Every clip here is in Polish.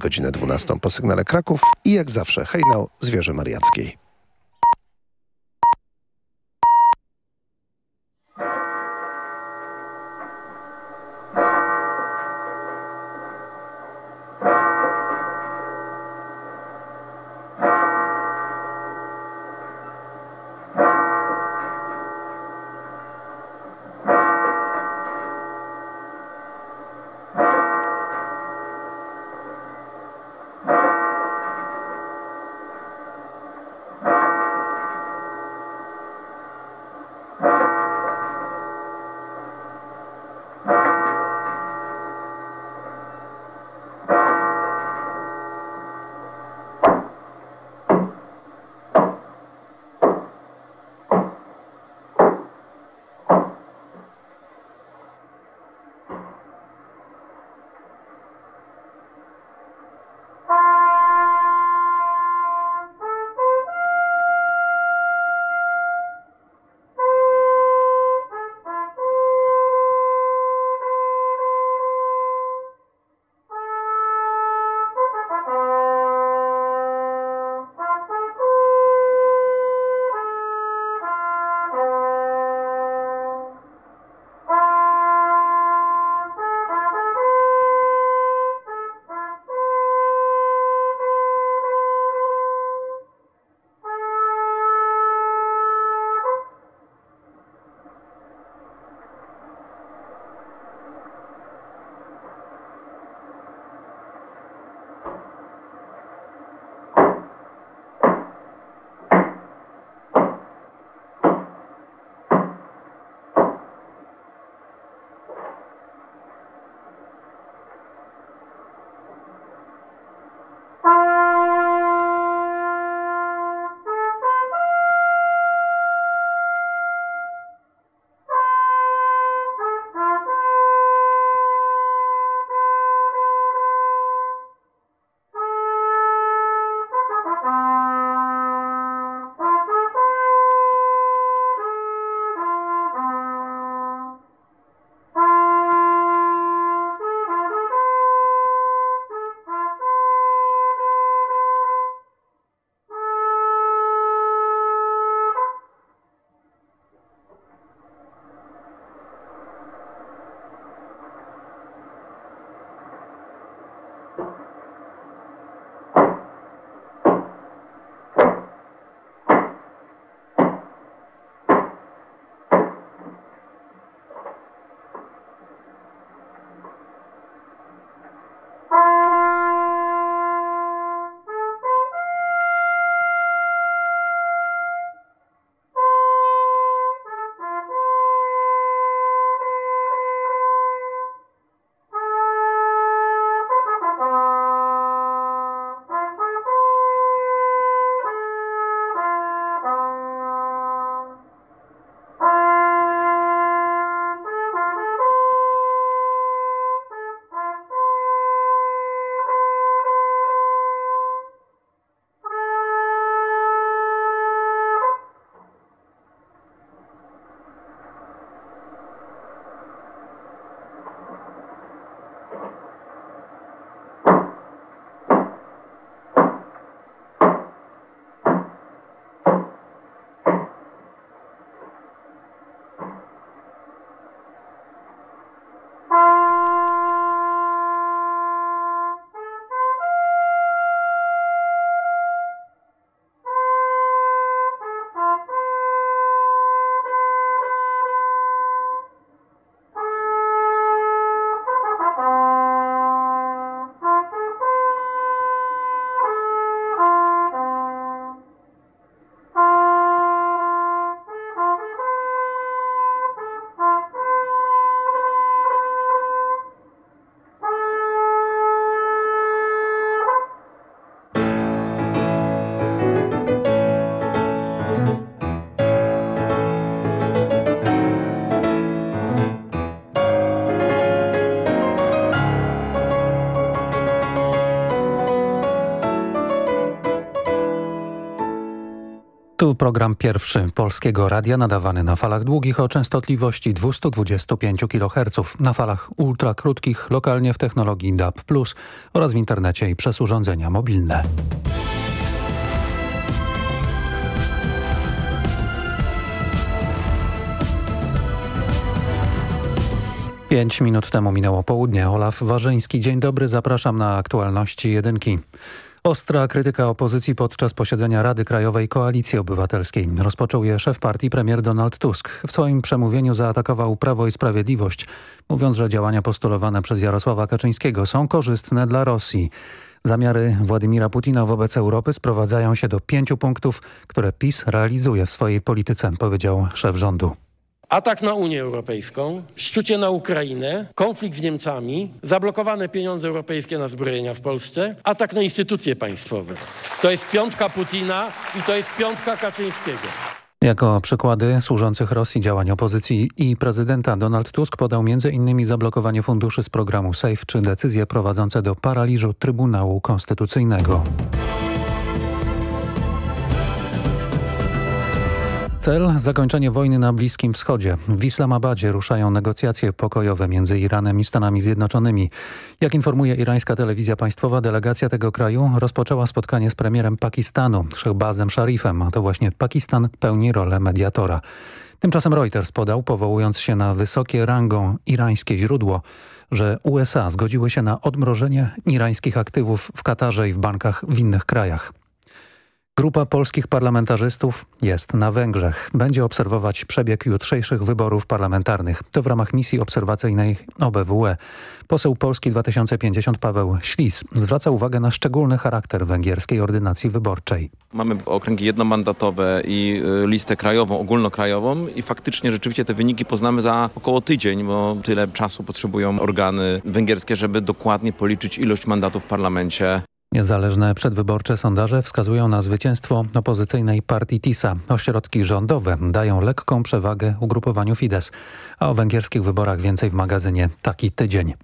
godzinę 12 po sygnale Kraków i jak zawsze hejnał Zwierzę Mariackiej. Program pierwszy Polskiego Radia nadawany na falach długich o częstotliwości 225 kHz, na falach ultrakrótkich lokalnie w technologii DAB+, oraz w internecie i przez urządzenia mobilne. Pięć minut temu minęło południe. Olaf Warzyński. Dzień dobry, zapraszam na aktualności jedynki. Ostra krytyka opozycji podczas posiedzenia Rady Krajowej Koalicji Obywatelskiej. Rozpoczął je szef partii premier Donald Tusk. W swoim przemówieniu zaatakował Prawo i Sprawiedliwość, mówiąc, że działania postulowane przez Jarosława Kaczyńskiego są korzystne dla Rosji. Zamiary Władimira Putina wobec Europy sprowadzają się do pięciu punktów, które PiS realizuje w swojej polityce, powiedział szef rządu. Atak na Unię Europejską, szczucie na Ukrainę, konflikt z Niemcami, zablokowane pieniądze europejskie na zbrojenia w Polsce, atak na instytucje państwowe. To jest piątka Putina i to jest piątka Kaczyńskiego. Jako przykłady służących Rosji działań opozycji i prezydenta Donald Tusk podał m.in. zablokowanie funduszy z programu SAFE czy decyzje prowadzące do paraliżu Trybunału Konstytucyjnego. Cel zakończenie wojny na Bliskim Wschodzie. W Islamabadzie ruszają negocjacje pokojowe między Iranem i Stanami Zjednoczonymi. Jak informuje irańska telewizja państwowa, delegacja tego kraju rozpoczęła spotkanie z premierem Pakistanu, Shehbazem Sharifem, a to właśnie Pakistan pełni rolę mediatora. Tymczasem Reuters podał, powołując się na wysokie rangą irańskie źródło, że USA zgodziły się na odmrożenie irańskich aktywów w Katarze i w bankach w innych krajach. Grupa polskich parlamentarzystów jest na Węgrzech. Będzie obserwować przebieg jutrzejszych wyborów parlamentarnych. To w ramach misji obserwacyjnej OBWE. Poseł Polski 2050 Paweł Ślis zwraca uwagę na szczególny charakter węgierskiej ordynacji wyborczej. Mamy okręgi jednomandatowe i y, listę krajową, ogólnokrajową i faktycznie rzeczywiście te wyniki poznamy za około tydzień, bo tyle czasu potrzebują organy węgierskie, żeby dokładnie policzyć ilość mandatów w parlamencie. Niezależne przedwyborcze sondaże wskazują na zwycięstwo opozycyjnej partii TISA. Ośrodki rządowe dają lekką przewagę ugrupowaniu Fidesz, a o węgierskich wyborach więcej w magazynie Taki Tydzień.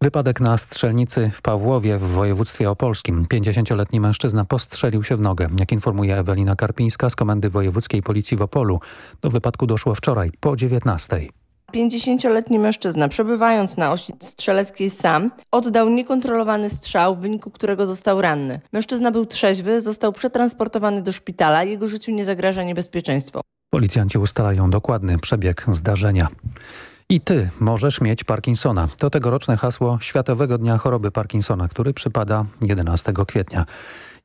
Wypadek na strzelnicy w Pawłowie w województwie opolskim. 50-letni mężczyzna postrzelił się w nogę. Jak informuje Ewelina Karpińska z Komendy Wojewódzkiej Policji w Opolu. Do wypadku doszło wczoraj po 19. 50-letni mężczyzna, przebywając na osi strzeleckiej sam, oddał niekontrolowany strzał, w wyniku którego został ranny. Mężczyzna był trzeźwy, został przetransportowany do szpitala, jego życiu nie zagraża niebezpieczeństwo. Policjanci ustalają dokładny przebieg zdarzenia. I ty możesz mieć Parkinsona. To tegoroczne hasło Światowego Dnia Choroby Parkinsona, który przypada 11 kwietnia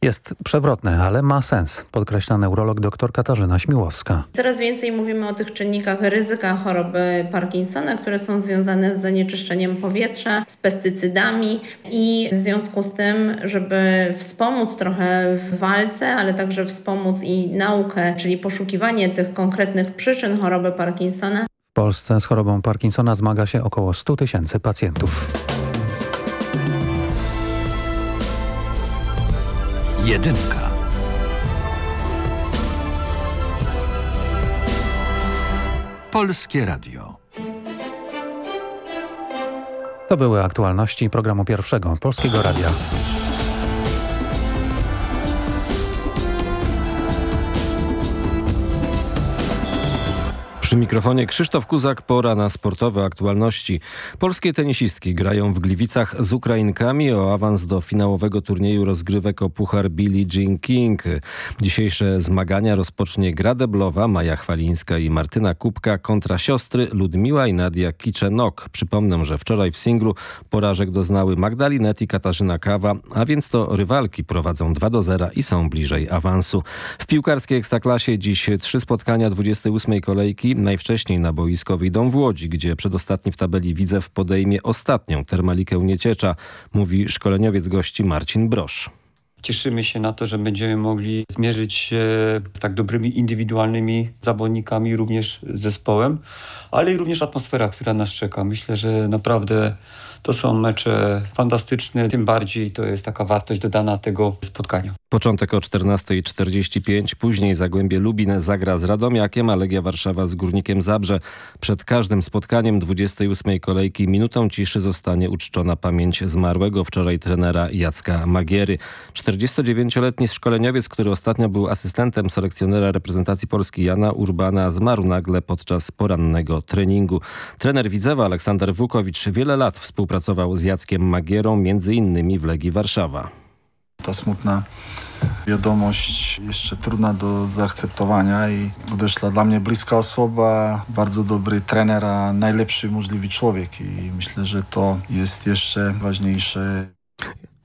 jest przewrotne, ale ma sens, podkreśla neurolog dr Katarzyna Śmiłowska. Coraz więcej mówimy o tych czynnikach ryzyka choroby Parkinsona, które są związane z zanieczyszczeniem powietrza, z pestycydami i w związku z tym, żeby wspomóc trochę w walce, ale także wspomóc i naukę, czyli poszukiwanie tych konkretnych przyczyn choroby Parkinsona. W Polsce z chorobą Parkinsona zmaga się około 100 tysięcy pacjentów. Jedynka. Polskie Radio. To były aktualności programu pierwszego Polskiego Radia. Przy mikrofonie Krzysztof Kuzak, pora na sportowe aktualności. Polskie tenisistki grają w Gliwicach z Ukrainkami o awans do finałowego turnieju rozgrywek o puchar Billie Jean King. Dzisiejsze zmagania rozpocznie Gra Deblowa, Maja Chwalińska i Martyna Kubka kontra siostry Ludmiła i Nadia Kiczenok. Przypomnę, że wczoraj w singlu porażek doznały Magdalinet i Katarzyna Kawa, a więc to rywalki prowadzą 2 do 0 i są bliżej awansu. W piłkarskiej Ekstraklasie dziś trzy spotkania 28 kolejki najwcześniej na boisko wyjdą w Łodzi, gdzie przedostatni w tabeli Widzew podejmie ostatnią termalikę Nieciecza, mówi szkoleniowiec gości Marcin Brosz. Cieszymy się na to, że będziemy mogli zmierzyć się z tak dobrymi indywidualnymi zawodnikami, również zespołem, ale i również atmosfera, która nas czeka. Myślę, że naprawdę To są mecze fantastyczne, tym bardziej to jest taka wartość dodana tego spotkania. Początek o 14.45, później Zagłębie Lubin zagra z Radomiakiem, a Legia Warszawa z Górnikiem Zabrze. Przed każdym spotkaniem 28 kolejki minutą ciszy zostanie uczczona pamięć zmarłego wczoraj trenera Jacka Magiery. 49-letni szkoleniowiec, który ostatnio był asystentem selekcjonera reprezentacji Polski Jana Urbana zmarł nagle podczas porannego treningu. Trener Widzewa Aleksander Wukowicz wiele lat współpracował z Jackiem Magierą, między innymi w Legii Warszawa. Ta smutna wiadomość jeszcze trudna do zaakceptowania i odeszła dla mnie bliska osoba, bardzo dobry trener, a najlepszy możliwy człowiek i myślę, że to jest jeszcze ważniejsze.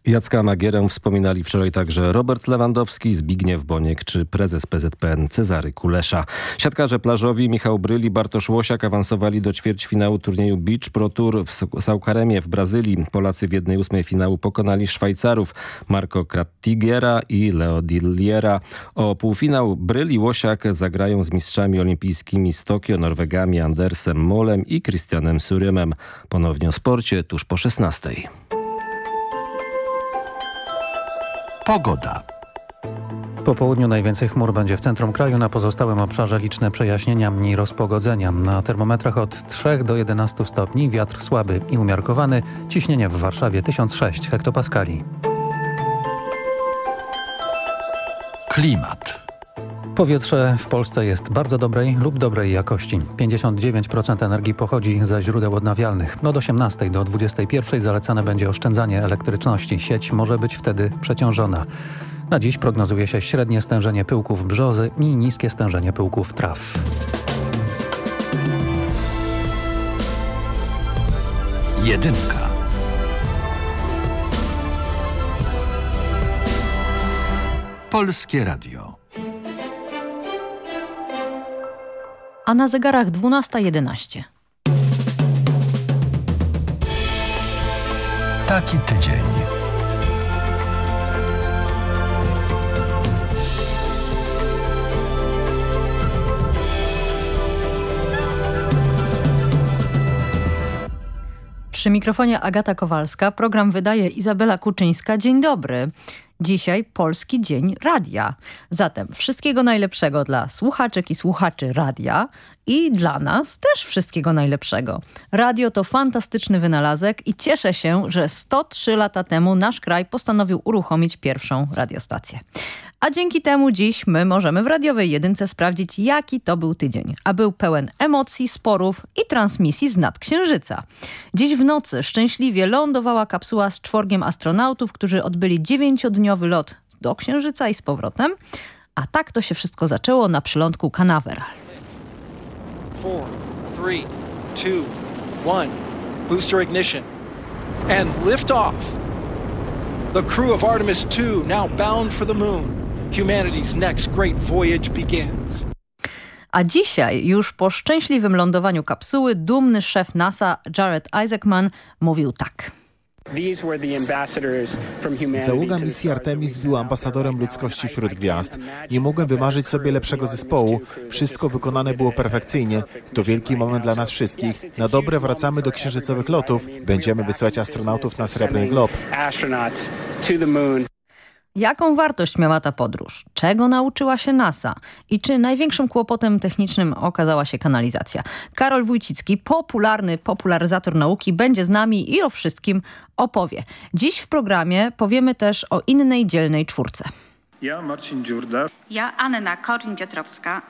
Jacka Magierę wspominali wczoraj także Robert Lewandowski, Zbigniew Boniek czy prezes PZPN Cezary Kulesza. Siatkarze plażowi Michał Bryli, Bartosz Łosiak awansowali do ćwierćfinału turnieju Beach Pro Tour w Saukaremie w Brazylii. Polacy w jednej ósmej finału pokonali Szwajcarów Marco Krattigiera i Leo Dilliera. O półfinał Bryli Łosiak zagrają z mistrzami olimpijskimi z Tokio, Norwegami Andersem Molem i Christianem Surymem. Ponownie o sporcie tuż po 16. Pogoda. Po południu najwięcej chmur będzie w centrum kraju, na pozostałym obszarze liczne przejaśnienia i rozpogodzenia. Na termometrach od 3 do 11 stopni, wiatr słaby i umiarkowany, ciśnienie w Warszawie 1006 hektopaskali. Klimat. Powietrze w Polsce jest bardzo dobrej lub dobrej jakości. 59% energii pochodzi ze źródeł odnawialnych. Od 18 do 21 zalecane będzie oszczędzanie elektryczności. Sieć może być wtedy przeciążona. Na dziś prognozuje się średnie stężenie pyłków brzozy i niskie stężenie pyłków traw. Jedynka. Polskie Radio. A na zegarach 12.11. Taki tydzień. Przy mikrofonie Agata Kowalska, program wydaje Izabela Kuczyńska. Dzień dobry. Dzisiaj Polski Dzień Radia. Zatem wszystkiego najlepszego dla słuchaczek i słuchaczy radia i dla nas też wszystkiego najlepszego. Radio to fantastyczny wynalazek i cieszę się, że 103 lata temu nasz kraj postanowił uruchomić pierwszą radiostację. A dzięki temu dziś my możemy w radiowej jedynce sprawdzić, jaki to był tydzień. A był pełen emocji, sporów i transmisji z nadksiężyca. Dziś w nocy szczęśliwie lądowała kapsuła z czworgiem astronautów, którzy odbyli dziewięciodniowy lot do Księżyca i z powrotem. A tak to się wszystko zaczęło na przylądku Canaveral. Four, three, two, one. Booster ignition. And lift off. The crew of Artemis II now bound for the moon. Humanity's next great voyage begins. A dzisiaj, już po szczęśliwym lądowaniu kapsuły, dumny szef NASA Jared Isaacman mówił tak. Załoga misji Artemis była ambasadorem ludzkości wśród gwiazd. Nie mogłem wymarzyć sobie lepszego zespołu. Wszystko wykonane było perfekcyjnie. To wielki moment dla nas wszystkich. Na dobre wracamy do księżycowych lotów. Będziemy wysyłać astronautów na Srebrny Glob. Jaką wartość miała ta podróż? Czego nauczyła się NASA? I czy największym kłopotem technicznym okazała się kanalizacja? Karol Wójcicki, popularny popularyzator nauki, będzie z nami i o wszystkim opowie. Dziś w programie powiemy też o innej dzielnej czwórce. Ja Marcin Dziurda. Ja Anna Korczyn-Piotrowska.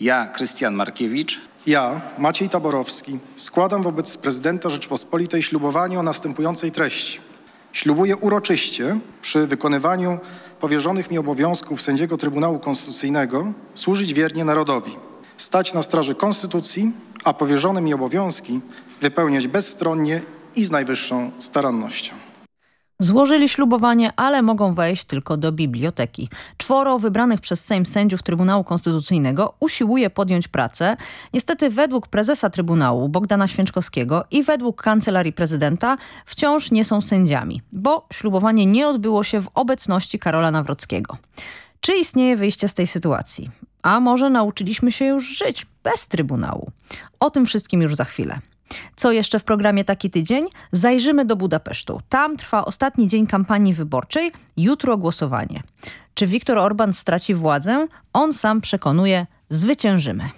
Ja Krystian Markiewicz. Ja, Maciej Taborowski, składam wobec prezydenta Rzeczpospolitej ślubowanie o następującej treści. Ślubuję uroczyście przy wykonywaniu powierzonych mi obowiązków sędziego Trybunału Konstytucyjnego służyć wiernie narodowi, stać na straży Konstytucji, a powierzone mi obowiązki wypełniać bezstronnie i z najwyższą starannością. Złożyli ślubowanie, ale mogą wejść tylko do biblioteki. Czworo wybranych przez Sejm sędziów Trybunału Konstytucyjnego usiłuje podjąć pracę. Niestety według prezesa Trybunału Bogdana Święczkowskiego i według Kancelarii Prezydenta wciąż nie są sędziami, bo ślubowanie nie odbyło się w obecności Karola Nawrockiego. Czy istnieje wyjście z tej sytuacji? A może nauczyliśmy się już żyć bez Trybunału? O tym wszystkim już za chwilę. Co jeszcze w programie Taki Tydzień? Zajrzymy do Budapesztu. Tam trwa ostatni dzień kampanii wyborczej, jutro głosowanie. Czy Viktor Orban straci władzę? On sam przekonuje, zwyciężymy.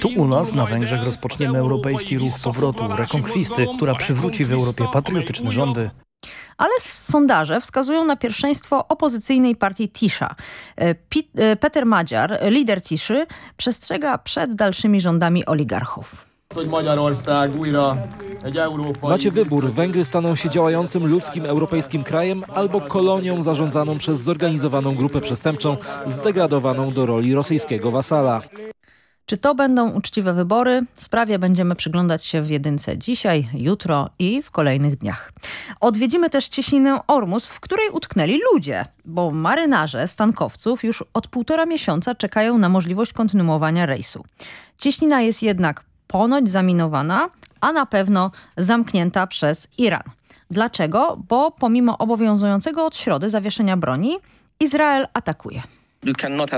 Tu u nas na Węgrzech rozpoczniemy europejski ruch powrotu, rekonkwisty, która przywróci w Europie patriotyczne rządy. Ale sondaże wskazują na pierwszeństwo opozycyjnej partii Tisza. Pit, Peter Madziar, lider Tiszy, przestrzega przed dalszymi rządami oligarchów. Macie wybór. Węgry staną się działającym ludzkim europejskim krajem albo kolonią zarządzaną przez zorganizowaną grupę przestępczą zdegradowaną do roli rosyjskiego wasala. Czy to będą uczciwe wybory? Sprawie będziemy przyglądać się w jedynce dzisiaj, jutro i w kolejnych dniach. Odwiedzimy też cieśninę Ormus, w której utknęli ludzie, bo marynarze stankowców już od półtora miesiąca czekają na możliwość kontynuowania rejsu. Cieśnina jest jednak ponoć zaminowana, a na pewno zamknięta przez Iran. Dlaczego? Bo pomimo obowiązującego od środy zawieszenia broni, Izrael atakuje.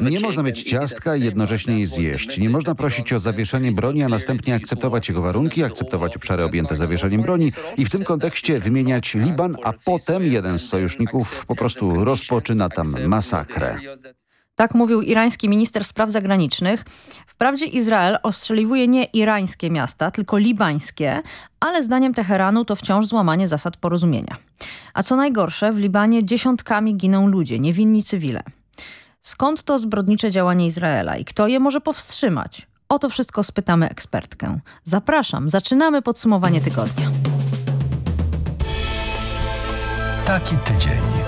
Nie można mieć ciastka i jednocześnie je zjeść. Nie można prosić o zawieszenie broni, a następnie akceptować jego warunki, akceptować obszary objęte zawieszeniem broni i w tym kontekście wymieniać Liban, a potem jeden z sojuszników po prostu rozpoczyna tam masakrę. Tak mówił irański minister spraw zagranicznych. Wprawdzie Izrael ostrzeliwuje nie irańskie miasta, tylko libańskie, ale zdaniem Teheranu to wciąż złamanie zasad porozumienia. A co najgorsze, w Libanie dziesiątkami giną ludzie, niewinni cywile. Skąd to zbrodnicze działanie Izraela i kto je może powstrzymać? O to wszystko spytamy ekspertkę. Zapraszam, zaczynamy podsumowanie tygodnia. Taki tydzień.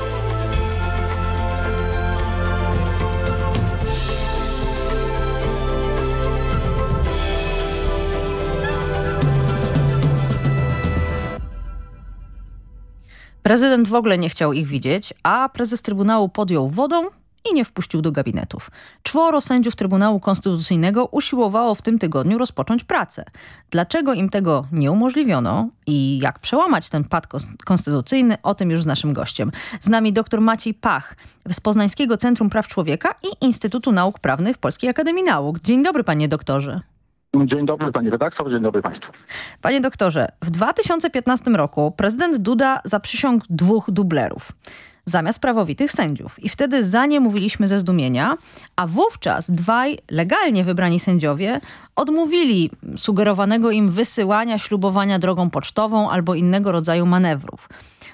Prezydent w ogóle nie chciał ich widzieć, a prezes Trybunału podjął wodą i nie wpuścił do gabinetów. Czworo sędziów Trybunału Konstytucyjnego usiłowało w tym tygodniu rozpocząć pracę. Dlaczego im tego nie umożliwiono i jak przełamać ten pad konstytucyjny, o tym już z naszym gościem. Z nami dr Maciej Pach z Poznańskiego Centrum Praw Człowieka i Instytutu Nauk Prawnych Polskiej Akademii Nauk. Dzień dobry panie doktorze. Dzień dobry pani redaktor, dzień dobry państwu. Panie doktorze, w 2015 roku prezydent Duda zaprzysiągł dwóch dublerów zamiast prawowitych sędziów. I wtedy za nie mówiliśmy ze zdumienia, a wówczas dwaj legalnie wybrani sędziowie odmówili sugerowanego im wysyłania ślubowania drogą pocztową albo innego rodzaju manewrów.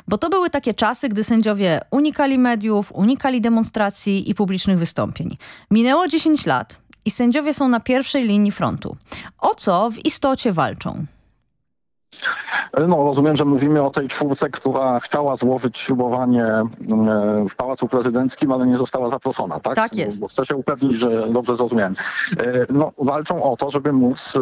Bo to były takie czasy, gdy sędziowie unikali mediów, unikali demonstracji i publicznych wystąpień. Minęło 10 lat i sędziowie są na pierwszej linii frontu. O co w istocie walczą? No, rozumiem, że mówimy o tej czwórce, która chciała złożyć ślubowanie w Pałacu Prezydenckim, ale nie została zaproszona, tak? Tak jest. Bo chcę się upewnić, że dobrze zrozumiałem. No, walczą o to, żeby móc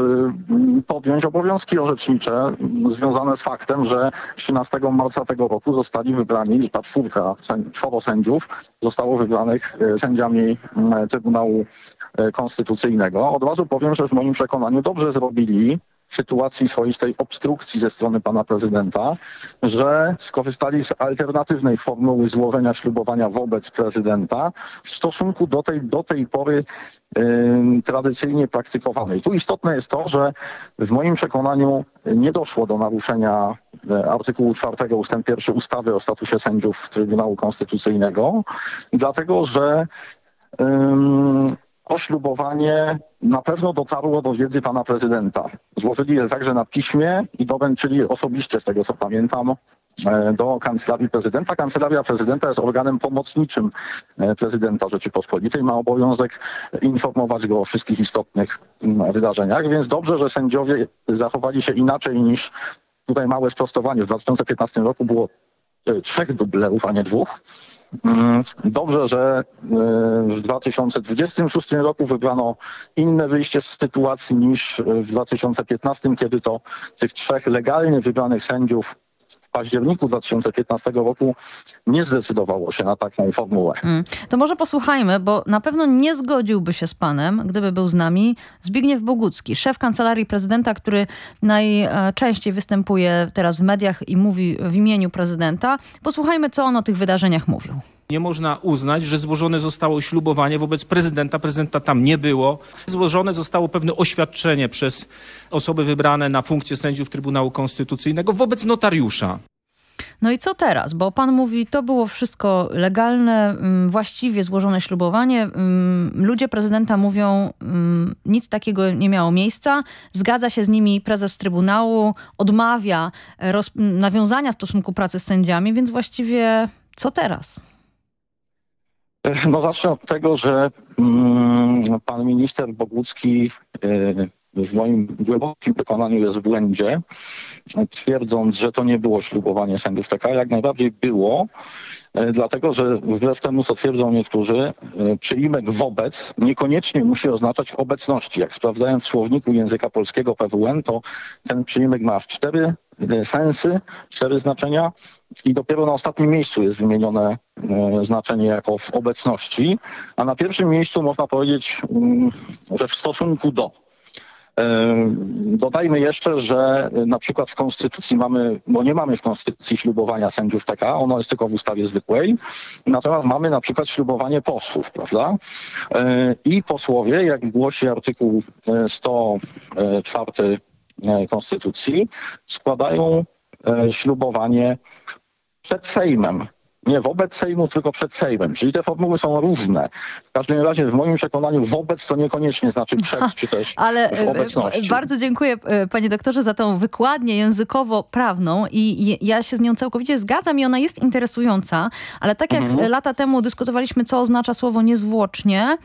podjąć obowiązki orzecznicze związane z faktem, że 13 marca tego roku zostali wybrani, ta czwórka, czworo sędziów zostało wybranych sędziami Trybunału Konstytucyjnego. Od razu powiem, że w moim przekonaniu dobrze zrobili, sytuacji swoistej obstrukcji ze strony pana prezydenta, że skorzystali z alternatywnej formuły złożenia ślubowania wobec prezydenta w stosunku do tej, do tej pory yy, tradycyjnie praktykowanej. Tu istotne jest to, że w moim przekonaniu nie doszło do naruszenia artykułu 4 ustęp 1 ustawy o statusie sędziów Trybunału Konstytucyjnego, dlatego że yy, oślubowanie na pewno dotarło do wiedzy pana prezydenta. Złożyli je także na piśmie i doręczyli osobiście, z tego co pamiętam, do Kancelarii Prezydenta. Kancelaria Prezydenta jest organem pomocniczym prezydenta Rzeczypospolitej. Ma obowiązek informować go o wszystkich istotnych wydarzeniach, więc dobrze, że sędziowie zachowali się inaczej niż tutaj małe sprostowanie. W 2015 roku było trzech dublerów, a nie dwóch. Dobrze, że w 2026 roku wybrano inne wyjście z sytuacji niż w 2015, kiedy to tych trzech legalnie wybranych sędziów październiku 2015 roku nie zdecydowało się na taką formułę. Hmm. To może posłuchajmy, bo na pewno nie zgodziłby się z panem, gdyby był z nami Zbigniew Bogucki, szef Kancelarii Prezydenta, który najczęściej występuje teraz w mediach i mówi w imieniu prezydenta. Posłuchajmy, co on o tych wydarzeniach mówił. Nie można uznać, że złożone zostało ślubowanie wobec prezydenta. Prezydenta tam nie było. Złożone zostało pewne oświadczenie przez osoby wybrane na funkcję sędziów Trybunału Konstytucyjnego wobec notariusza. No i co teraz? Bo pan mówi, to było wszystko legalne, mm, właściwie złożone ślubowanie. Mm, Ludzie prezydenta mówią, mm, nic takiego nie miało miejsca. Zgadza się z nimi prezes Trybunału, odmawia e, nawiązania stosunku pracy z sędziami, więc właściwie co teraz? No zacznę od tego, że mm, pan minister Bogucki y, w moim głębokim przekonaniu jest w błędzie, twierdząc, że to nie było ślubowanie sędziów TK. Jak najbardziej było, y, dlatego że wbrew temu, co twierdzą niektórzy, przyimek wobec niekoniecznie musi oznaczać w obecności. Jak sprawdzałem w słowniku języka polskiego PWN, to ten przyimek ma aż cztery sensy, cztery znaczenia i dopiero na ostatnim miejscu jest wymienione e, znaczenie jako w obecności, a na pierwszym miejscu można powiedzieć, mm, że w stosunku do. E, Dodajmy jeszcze, że e, na przykład w Konstytucji mamy, bo nie mamy w Konstytucji ślubowania sędziów TK, ono jest tylko w ustawie zwykłej, natomiast mamy na przykład ślubowanie posłów, prawda? E, I posłowie, jak głosi artykuł e, 104 e, Konstytucji, składają e, ślubowanie przed Sejmem. Nie wobec Sejmu, tylko przed Sejmem. Czyli te formuły są różne. W każdym razie w moim przekonaniu wobec to niekoniecznie znaczy przed, czy też Ale w e, obecności. bardzo dziękuję e, panie doktorze za tą wykładnię językowo-prawną i ja się z nią całkowicie zgadzam i ona jest interesująca, ale tak jak Mhm. e, lata temu dyskutowaliśmy, co oznacza słowo niezwłocznie,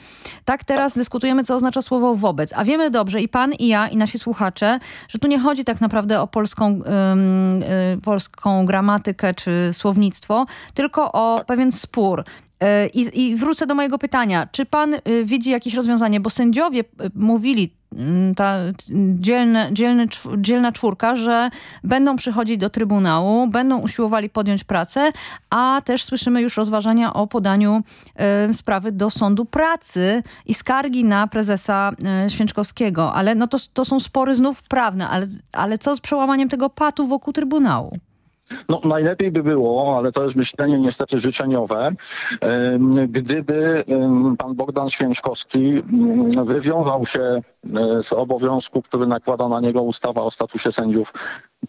tak teraz dyskutujemy, co oznacza słowo wobec. A wiemy dobrze i pan, i ja, i nasi słuchacze, że tu nie chodzi tak naprawdę o polską, ym, y, polską gramatykę czy słownictwo, tylko o pewien spór. Y, I, I wrócę do mojego pytania. Czy pan y, widzi jakieś rozwiązanie? Bo sędziowie y, mówili, mm, ta dzielne, dzielny, dzielna czwórka, że będą przychodzić do Trybunału, będą usiłowali podjąć pracę, a też słyszymy już rozważania o podaniu y, sprawy do sądu pracy i skargi na prezesa y, Święczkowskiego. Ale no to, to są spory znów prawne, ale, ale co z przełamaniem tego patu wokół Trybunału? No, najlepiej by było, ale to jest myślenie niestety życzeniowe, gdyby pan Bogdan Święczkowski em, wywiązał się e, z obowiązku, który nakłada na niego ustawa o statusie sędziów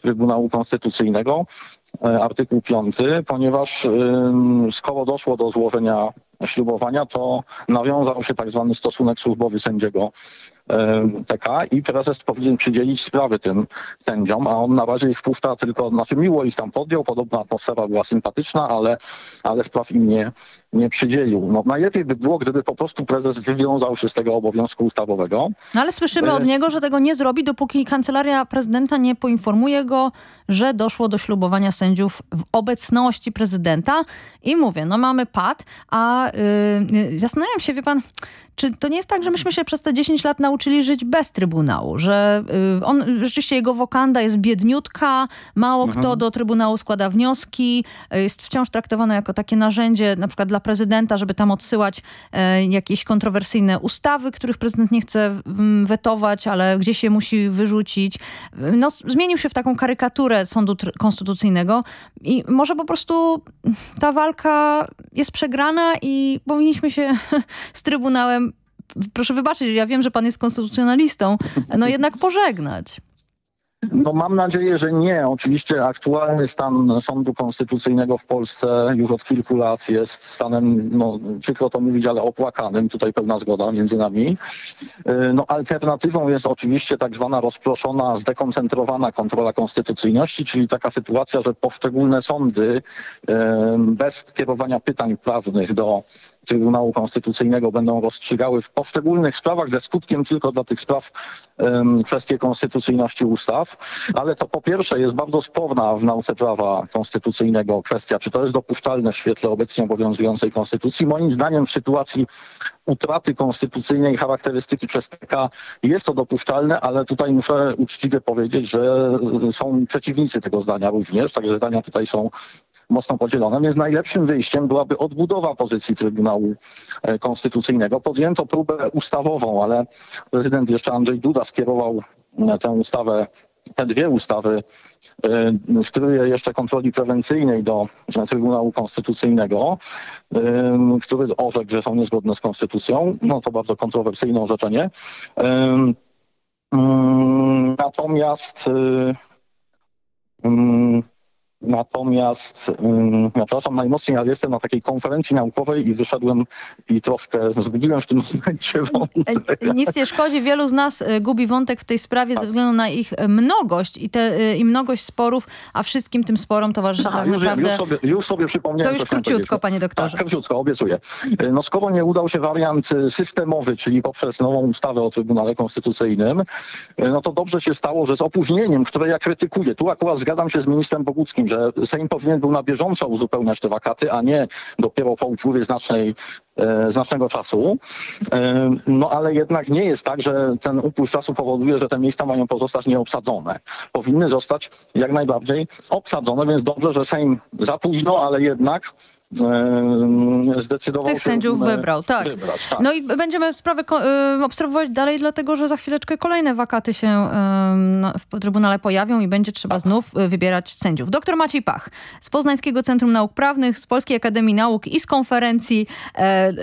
Trybunału Konstytucyjnego, e, artykuł 5, ponieważ skoro doszło do złożenia ślubowania, to nawiązał się tak zwany stosunek służbowy sędziego TK i prezes powinien przydzielić sprawy tym sędziom, a on na razie ich wpuszcza tylko, znaczy miło ich tam podjął, podobna atmosfera była sympatyczna, ale, ale spraw im nie, nie przydzielił. No, najlepiej by było, gdyby po prostu prezes wywiązał się z tego obowiązku ustawowego. No ale słyszymy od E, niego, że tego nie zrobi, dopóki kancelaria prezydenta nie poinformuje go, że doszło do ślubowania sędziów w obecności prezydenta. I mówię, no mamy pad, a yy, zastanawiam się, wie pan, czy to nie jest tak, że myśmy się przez te 10 lat nauczyli żyć bez Trybunału, że y, on, rzeczywiście jego wokanda jest biedniutka, mało Mhm. kto do Trybunału składa wnioski, y, jest wciąż traktowane jako takie narzędzie na przykład dla prezydenta, żeby tam odsyłać e, jakieś kontrowersyjne ustawy, których prezydent nie chce mm, wetować, ale gdzieś je musi wyrzucić. No, zmienił się w taką karykaturę sądu konstytucyjnego i może po prostu ta walka jest przegrana i powinniśmy się z Trybunałem proszę wybaczyć, ja wiem, że pan jest konstytucjonalistą, no jednak pożegnać. No mam nadzieję, że nie. Oczywiście aktualny stan Sądu Konstytucyjnego w Polsce już od kilku lat jest stanem, no przykro to mówić, ale opłakanym. Tutaj pełna zgoda między nami. Yy, No alternatywą jest oczywiście tak zwana rozproszona, zdekoncentrowana kontrola konstytucyjności, czyli taka sytuacja, że poszczególne sądy yy, bez kierowania pytań prawnych do Trybunału Konstytucyjnego będą rozstrzygały w poszczególnych sprawach ze skutkiem tylko dla tych spraw em, kwestie konstytucyjności ustaw, ale to po pierwsze jest bardzo sporna w nauce prawa konstytucyjnego kwestia, czy to jest dopuszczalne w świetle obecnie obowiązującej konstytucji. Moim zdaniem w sytuacji utraty konstytucyjnej charakterystyki przez TK jest to dopuszczalne, ale tutaj muszę uczciwie powiedzieć, że są przeciwnicy tego zdania również, także zdania tutaj są mocno podzielone, więc najlepszym wyjściem byłaby odbudowa pozycji Trybunału e, Konstytucyjnego. Podjęto próbę ustawową, ale prezydent jeszcze Andrzej Duda skierował e, tę ustawę te dwie ustawy y, skieruje jeszcze kontroli prewencyjnej do Trybunału Konstytucyjnego, który orzekł, że są niezgodne z konstytucją. No to bardzo kontrowersyjne orzeczenie. Mm, Natomiast mm, Natomiast, ym, ja przepraszam najmocniej, ale jestem na takiej konferencji naukowej i wyszedłem i troszkę zgubiłem w tym momencie wątek. E, Nic nie szkodzi. Wielu z nas e, gubi wątek w tej sprawie ze względu na ich e, mnogość i, te, e, i mnogość sporów, a wszystkim tym sporom towarzyszy Tak, tak już, naprawdę... już, sobie, już sobie przypomniałem. To już chciałem króciutko, panie doktorze. Tak, króciutko, obiecuję. No skoro nie udał się wariant systemowy, czyli poprzez nową ustawę o Trybunale Konstytucyjnym, no to dobrze się stało, że z opóźnieniem, które ja krytykuję, tu akurat zgadzam się z ministrem Boguckim, że Sejm powinien był na bieżąco uzupełniać te wakaty, a nie dopiero po upływie znacznej, e, znacznego czasu. E, no ale jednak nie jest tak, że ten upływ czasu powoduje, że te miejsca mają pozostać nieobsadzone. Powinny zostać jak najbardziej obsadzone, więc dobrze, że Sejm za późno, ale jednak zdecydował Tych się sędziów e, wybrał, tak. wybrać, tak. No i będziemy sprawę obserwować dalej, dlatego że za chwileczkę kolejne wakaty się w Trybunale pojawią i będzie trzeba znów y, wybierać sędziów. Doktor Maciej Pach z Poznańskiego Centrum Nauk Prawnych, z Polskiej Akademii Nauk i z konferencji e, e,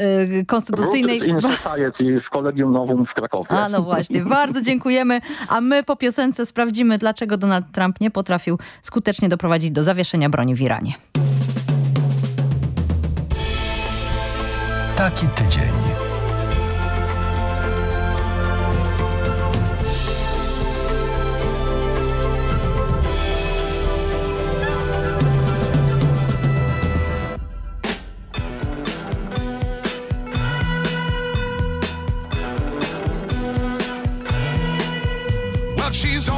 konstytucyjnej. Rooted in Society w Kolegium Nowum w Krakowie. A no właśnie, bardzo dziękujemy. A my po piosence sprawdzimy, dlaczego Donald Trump nie potrafił skutecznie doprowadzić do zawieszenia broni w Iranie. Taki tydzień. She's all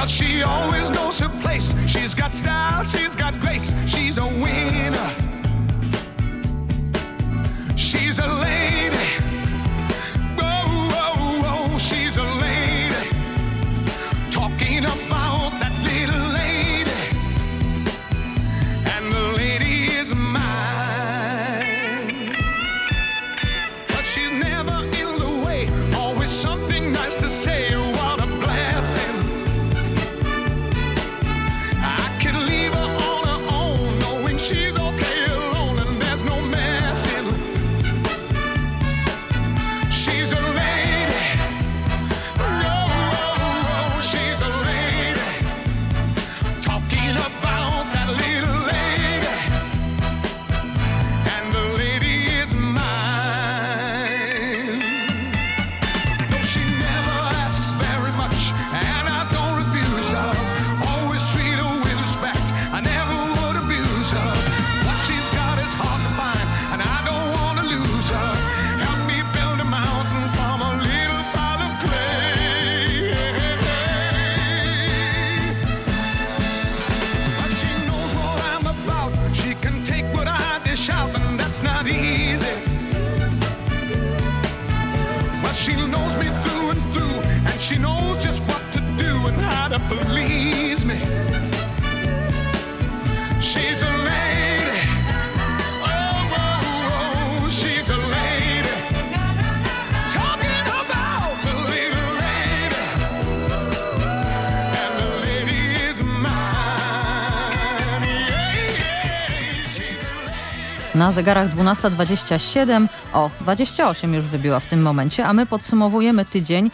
But she always knows her place. She's got style, she's got grace. She's a winner. She's a lady. Na zegarach 12.27, o 28 już wybiła w tym momencie, a my podsumowujemy tydzień.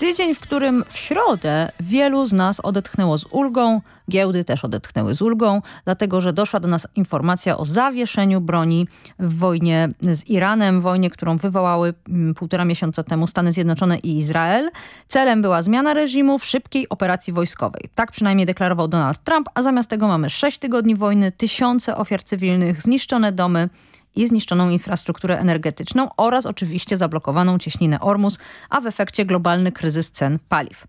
Tydzień, w którym w środę wielu z nas odetchnęło z ulgą, giełdy też odetchnęły z ulgą, dlatego że doszła do nas informacja o zawieszeniu broni w wojnie z Iranem, wojnie, którą wywołały mm, półtora miesiąca temu Stany Zjednoczone i Izrael. Celem była zmiana reżimu w szybkiej operacji wojskowej. Tak przynajmniej deklarował Donald Trump, a zamiast tego mamy sześć tygodni wojny, tysiące ofiar cywilnych, zniszczone domy, i zniszczoną infrastrukturę energetyczną oraz oczywiście zablokowaną cieśninę Ormus, a w efekcie globalny kryzys cen paliw.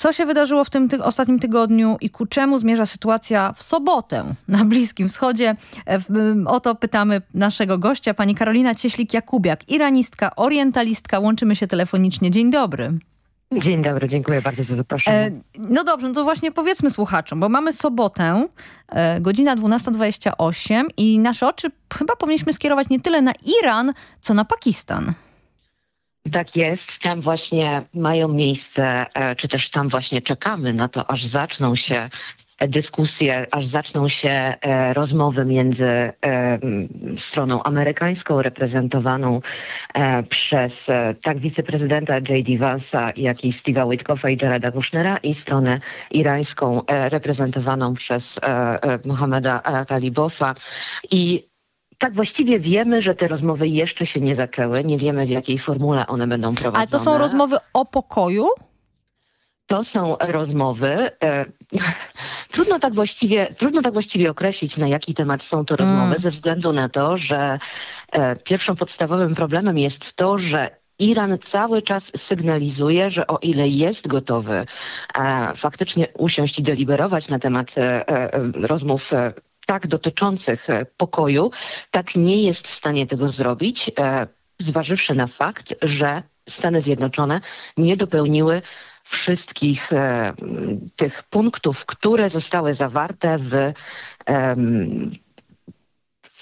Co się wydarzyło w tym ty ostatnim tygodniu i ku czemu zmierza sytuacja w sobotę na Bliskim Wschodzie? E, O to pytamy naszego gościa, pani Karolina Cieślik-Jakubiak, iranistka, orientalistka. Łączymy się telefonicznie. Dzień dobry. Dzień dobry, dziękuję bardzo za zaproszenie. E, no dobrze, no to właśnie powiedzmy słuchaczom, bo mamy sobotę, e, godzina 12.28 i nasze oczy chyba powinniśmy skierować nie tyle na Iran, co na Pakistan. Tak jest, tam właśnie mają miejsce, e, czy też tam właśnie czekamy na to, aż zaczną się dyskusje, aż zaczną się e, rozmowy między e, stroną amerykańską reprezentowaną e, przez tak wiceprezydenta J.D. Vance'a, jak i Steve'a Witkoffa i Jareda Kushnera i stronę irańską reprezentowaną przez Mohameda Talibofa. I tak właściwie wiemy, że te rozmowy jeszcze się nie zaczęły. Nie wiemy, w jakiej formule one będą prowadzone. Ale to są rozmowy o pokoju? To są rozmowy. E, trudno, tak właściwie, trudno tak właściwie określić, na jaki temat są to rozmowy, mm. ze względu na to, że e, pierwszym podstawowym problemem jest to, że Iran cały czas sygnalizuje, że o ile jest gotowy e, faktycznie usiąść i deliberować na temat rozmów tak dotyczących pokoju, tak nie jest w stanie tego zrobić, zważywszy na fakt, że Stany Zjednoczone nie dopełniły wszystkich e, tych punktów, które zostały zawarte w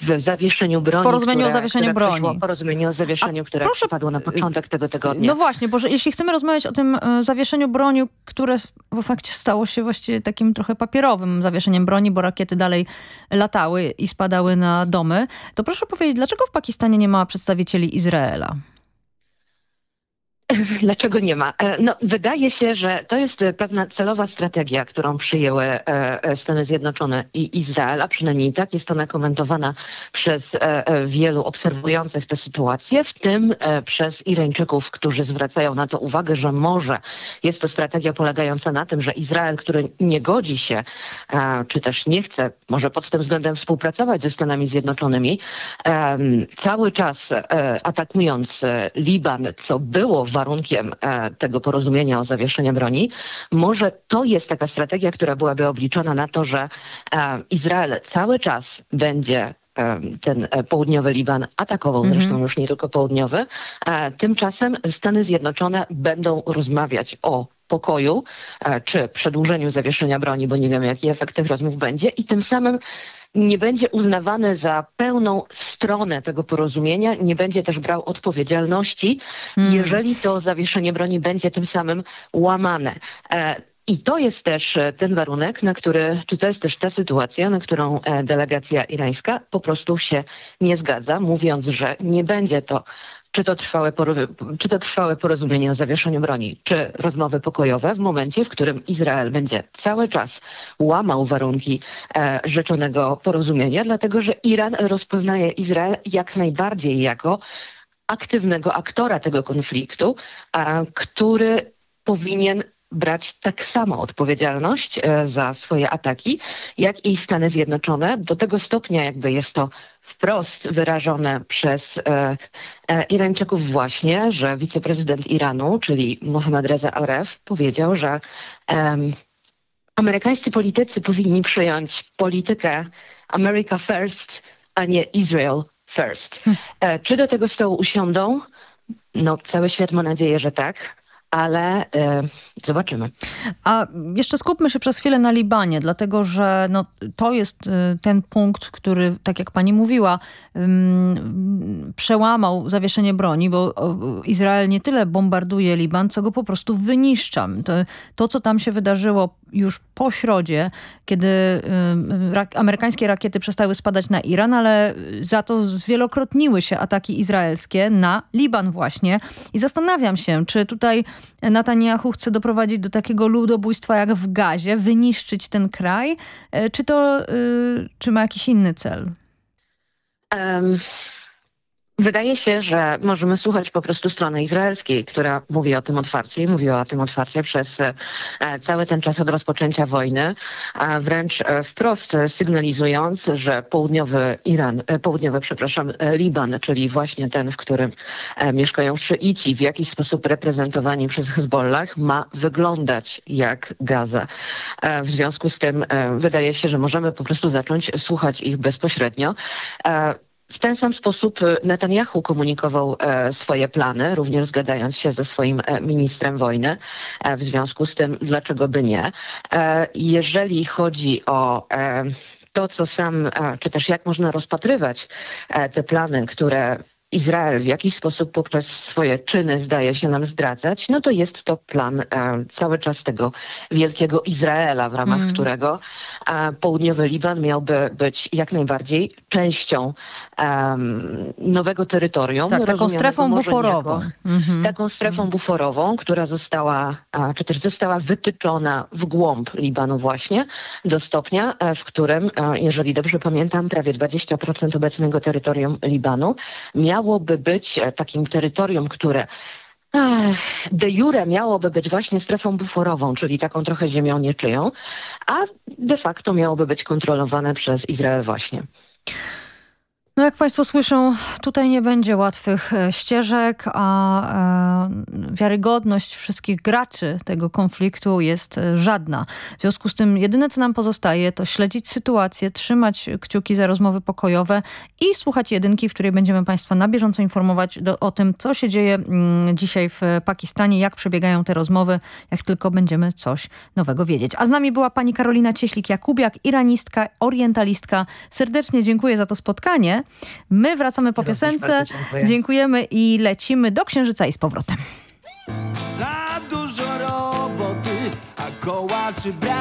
w zawieszeniu broni. W porozumieniu które, o zawieszeniu broni. Przyszło, porozumieniu o zawieszeniu, które proszę, przypadło na początek tego tygodnia. No właśnie, bo że, jeśli chcemy rozmawiać o tym e, zawieszeniu broni, które w fakcie stało się właściwie takim trochę papierowym zawieszeniem broni, bo rakiety dalej latały i spadały na domy, to proszę powiedzieć, dlaczego w Pakistanie nie ma przedstawicieli Izraela? Dlaczego nie ma? E, no, wydaje się, że to jest pewna celowa strategia, którą przyjęły e, e, Stany Zjednoczone i Izrael, a przynajmniej tak jest ona komentowana przez wielu obserwujących tę sytuację, w tym przez Irańczyków, którzy zwracają na to uwagę, że może jest to strategia polegająca na tym, że Izrael, który nie godzi się, czy też nie chce, może pod tym względem współpracować ze Stanami Zjednoczonymi, cały czas atakując Liban, co było w warunkiem e, tego porozumienia o zawieszeniu broni. Może to jest taka strategia, która byłaby obliczona na to, że e, Izrael cały czas będzie e, ten południowy Liban atakował, -hmm. zresztą już nie tylko południowy. Tymczasem Stany Zjednoczone będą rozmawiać o pokoju, czy przedłużeniu zawieszenia broni, bo nie wiemy, jaki efekt tych rozmów będzie i tym samym nie będzie uznawany za pełną stronę tego porozumienia, nie będzie też brał odpowiedzialności, mm. jeżeli to zawieszenie broni będzie tym samym łamane. E, i to jest też e, ten warunek, na który, czy to jest też ta sytuacja, na którą e, delegacja irańska po prostu się nie zgadza, mówiąc, że nie będzie to czy to, trwałe czy to trwałe porozumienie o zawieszeniu broni, czy rozmowy pokojowe w momencie, w którym Izrael będzie cały czas łamał warunki e, rzeczonego porozumienia, dlatego że Iran rozpoznaje Izrael jak najbardziej jako aktywnego aktora tego konfliktu, a, który powinien brać tak samo odpowiedzialność e, za swoje ataki, jak i Stany Zjednoczone. Do tego stopnia jakby jest to wprost wyrażone przez e, e, Irańczyków właśnie, że wiceprezydent Iranu, czyli Mohammad Reza Aref, powiedział, że e, amerykańscy politycy powinni przyjąć politykę America First, a nie Israel First. Hmm. E, czy do tego stołu usiądą? No, cały świat ma nadzieję, że tak ale y, zobaczymy. A jeszcze skupmy się przez chwilę na Libanie, dlatego że no, to jest y, ten punkt, który, tak jak pani mówiła, y, przełamał zawieszenie broni, bo Izrael nie tyle bombarduje Liban, co go po prostu wyniszcza. To, to co tam się wydarzyło już po środzie, kiedy y, amerykańskie rakiety przestały spadać na Iran, ale za to zwielokrotniły się ataki izraelskie na Liban właśnie. I zastanawiam się, czy tutaj Netanyahu chce doprowadzić do takiego ludobójstwa jak w Gazie, wyniszczyć ten kraj, y, czy to, y, czy ma jakiś inny cel? Um. Wydaje się, że możemy słuchać po prostu strony izraelskiej, która mówi o tym otwarcie i mówiła o tym otwarcie przez e, cały ten czas od rozpoczęcia wojny, wręcz e, wprost sygnalizując, że południowy Iran, e, południowy, przepraszam, Liban, czyli właśnie ten, w którym mieszkają szyici, w jakiś sposób reprezentowani przez Hezbollah, ma wyglądać jak Gaza. W związku z tym wydaje się, że możemy po prostu zacząć słuchać ich bezpośrednio. W ten sam sposób Netanyahu komunikował e, swoje plany, również zgadzając się ze swoim e, ministrem wojny. E, w związku z tym, dlaczego by nie? E, jeżeli chodzi o e, to, co sam, e, czy też jak można rozpatrywać e, te plany, które Izrael w jakiś sposób poprzez swoje czyny zdaje się nam zdradzać, no to jest to plan e, cały czas tego wielkiego Izraela, w ramach Mm. którego e, południowy Liban miałby być jak najbardziej częścią em, nowego terytorium. Tak, taką strefą buforową. jako- Mhm. Taką strefą buforową, która została, a, czy też została wytyczona w głąb Libanu właśnie, do stopnia, e, w którym, e, jeżeli dobrze pamiętam, prawie 20% obecnego terytorium Libanu miałoby być e, takim terytorium, które De jure miałoby być właśnie strefą buforową, czyli taką trochę ziemią niczyją, a de facto miałoby być kontrolowane przez Izrael właśnie. No jak Państwo słyszą, tutaj nie będzie łatwych e, ścieżek, a e, wiarygodność wszystkich graczy tego konfliktu jest e, żadna. W związku z tym jedyne co nam pozostaje to śledzić sytuację, trzymać kciuki za rozmowy pokojowe i słuchać jedynki, w której będziemy Państwa na bieżąco informować do, o tym, co się dzieje mm, dzisiaj w Pakistanie, jak przebiegają te rozmowy, jak tylko będziemy coś nowego wiedzieć. A z nami była pani Karolina Cieślik-Jakubiak, iranistka, orientalistka. Serdecznie dziękuję za to spotkanie. My wracamy po piosence. dziękuję. Dziękujemy i lecimy do Księżyca i z powrotem. Za dużo roboty, a koła czy brak?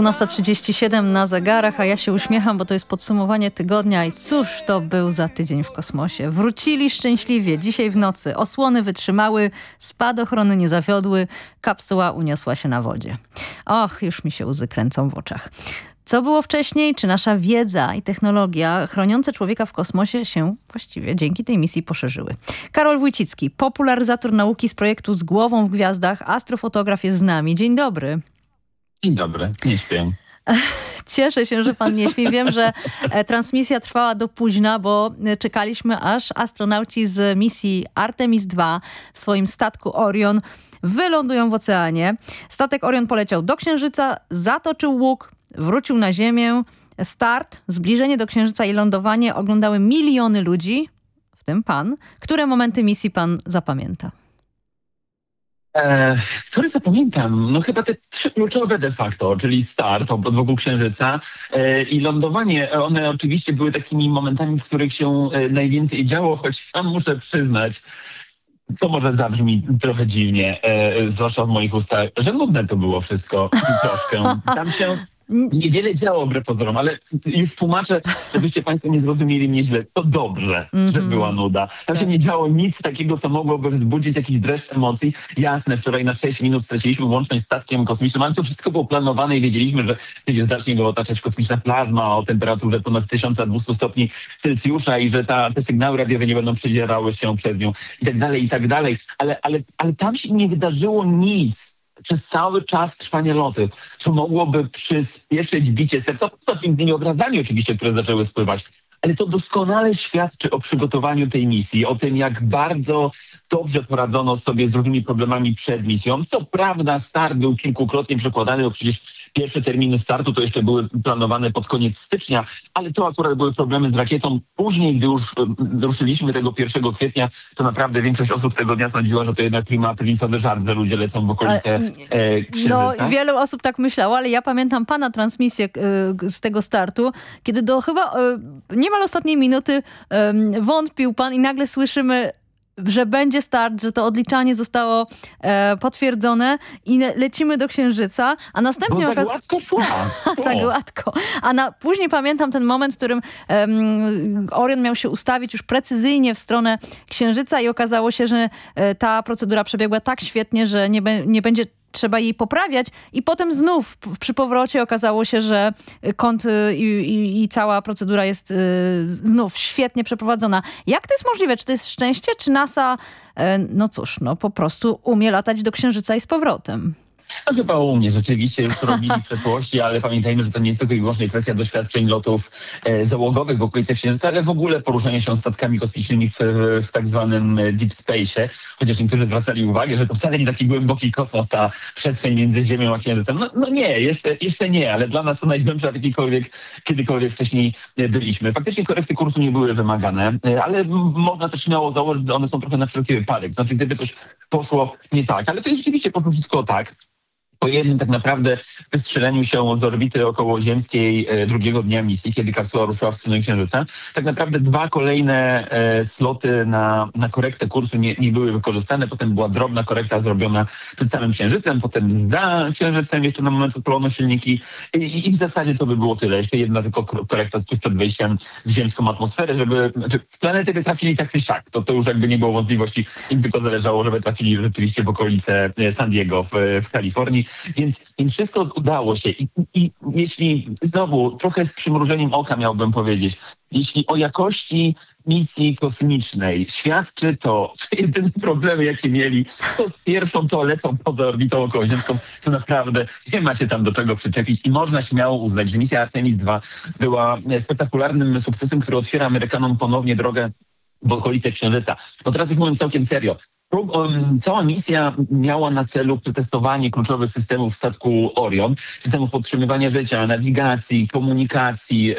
12.37 na zegarach, a ja się uśmiecham, bo to jest podsumowanie tygodnia i cóż to był za tydzień w kosmosie. Wrócili szczęśliwie dzisiaj w nocy. Osłony wytrzymały, spadochrony nie zawiodły, kapsuła uniosła się na wodzie. Och, już mi się łzy kręcą w oczach. Co było wcześniej? Czy nasza wiedza i technologia chroniące człowieka w kosmosie się właściwie dzięki tej misji poszerzyły? Karol Wójcicki, popularyzator nauki z projektu Z głową w gwiazdach, astrofotograf jest z nami. Dzień dobry. Dzień dobry, nie śpię. Cieszę się, że pan nie śpi. Wiem, że e, transmisja trwała do późna, bo e, czekaliśmy aż astronauci z misji Artemis II w swoim statku Orion wylądują w oceanie. Statek Orion poleciał do Księżyca, zatoczył łuk, wrócił na Ziemię. Start, zbliżenie do Księżyca i lądowanie oglądały miliony ludzi, w tym pan. Które momenty misji pan zapamięta? E, który zapamiętam? No chyba te trzy kluczowe de facto, czyli start wokół Księżyca e, i lądowanie. One oczywiście były takimi momentami, w których się e, najwięcej działo, choć sam muszę przyznać, to może zabrzmi trochę dziwnie, e, zwłaszcza w moich ustach, że nudne to było wszystko troszkę. Tam się niewiele działo wbrew pozorom, ale już tłumaczę, żebyście Państwo nie zrozumieli mnie źle. To dobrze, że Mhm. była nuda. Tam się nie działo nic takiego, co mogłoby wzbudzić jakiś dreszcz emocji. Jasne, wczoraj na 6 minut straciliśmy łączność z statkiem kosmicznym, ale to wszystko było planowane i wiedzieliśmy, że kiedy zacznie go otaczać kosmiczna plazma o temperaturze ponad 1200 stopni Celsjusza i że ta, te sygnały radiowe nie będą przedzierały się przez nią i tak dalej, i tak dalej. Ale, ale, ale tam się nie wydarzyło nic przez cały czas trwania lotu, co mogłoby przyspieszyć bicie serca, poza pięknymi obrazami oczywiście, które zaczęły spływać. Ale to doskonale świadczy o przygotowaniu tej misji, o tym, jak bardzo dobrze poradzono sobie z różnymi problemami przed misją. Co prawda start był kilkukrotnie przekładany, bo przecież pierwsze terminy startu to jeszcze były planowane pod koniec stycznia, ale to akurat były problemy z rakietą. Później, gdy już e, ruszyliśmy tego 1 kwietnia, to naprawdę większość osób tego dnia sądziła, że to jednak prima prilisowy żart, że ludzie lecą w okolice e, Księżyca. No, wielu osób tak myślało, ale ja pamiętam pana transmisję y, z tego startu, kiedy do chyba y, niemal ostatniej minuty y, wątpił pan i nagle słyszymy że będzie start, że to odliczanie zostało e, potwierdzone i le lecimy do Księżyca, a następnie... Bo za gładko szła. za gładko. A na, później pamiętam ten moment, w którym Orion miał się ustawić już precyzyjnie w stronę Księżyca i okazało się, że e, ta procedura przebiegła tak świetnie, że nie, be, nie będzie trzeba jej poprawiać i potem znów przy powrocie okazało się, że kąt y, i, i, i cała procedura jest y, znów świetnie przeprowadzona. Jak to jest możliwe? Czy to jest szczęście, czy NASA, e, no cóż, no po prostu umie latać do Księżyca i z powrotem? No chyba u mnie rzeczywiście już robili w przeszłości, ale pamiętajmy, że to nie jest tylko i wyłącznie kwestia doświadczeń lotów e, załogowych w okolicy Księżyca, ale w ogóle poruszania się statkami kosmicznymi w, w, tak zwanym e, deep space, chociaż niektórzy zwracali uwagę, że to wcale nie taki głęboki kosmos, ta przestrzeń między Ziemią a Księżycem. No, no nie, jeszcze, jeszcze nie, ale dla nas to najgłębsza jakikolwiek, kiedykolwiek wcześniej e, byliśmy. Faktycznie korekty kursu nie były wymagane, e, ale można też śmiało założyć, że one są trochę na wszelki wypadek. Znaczy, gdyby coś poszło nie tak, ale to jest rzeczywiście poszło wszystko tak po jednym tak naprawdę wystrzeleniu się z orbity okołoziemskiej e, drugiego dnia misji, kiedy kapsuła ruszyła w stronę Księżyca, tak naprawdę dwa kolejne e, sloty na, na korektę kursu nie, nie były wykorzystane. Potem była drobna korekta zrobiona przed samym Księżycem, potem za Księżycem jeszcze na moment odpalono silniki i, i w zasadzie to by było tyle. Jeszcze jedna tylko kor- korekta tuż przed wejściem w ziemską atmosferę, żeby znaczy, planety by trafili tak czy siak. To, to już jakby nie było wątpliwości. Im tylko zależało, żeby trafili rzeczywiście w okolice e, San Diego w, w Kalifornii. Więc, więc wszystko udało się. I, I jeśli znowu trochę z przymrużeniem oka miałbym powiedzieć, jeśli o jakości misji kosmicznej świadczy to, że jedyne problemy, jakie mieli, to z pierwszą toaletą poza orbitą okołoziemską, to naprawdę nie ma się tam do czego przyczepić i można śmiało uznać, że misja Artemis II była e, spektakularnym sukcesem, który otwiera Amerykanom ponownie drogę w okolice Księżyca. Bo teraz już mówiąc całkiem serio, um, Cała misja miała na celu przetestowanie kluczowych systemów statku Orion, systemów podtrzymywania życia, nawigacji, komunikacji, e,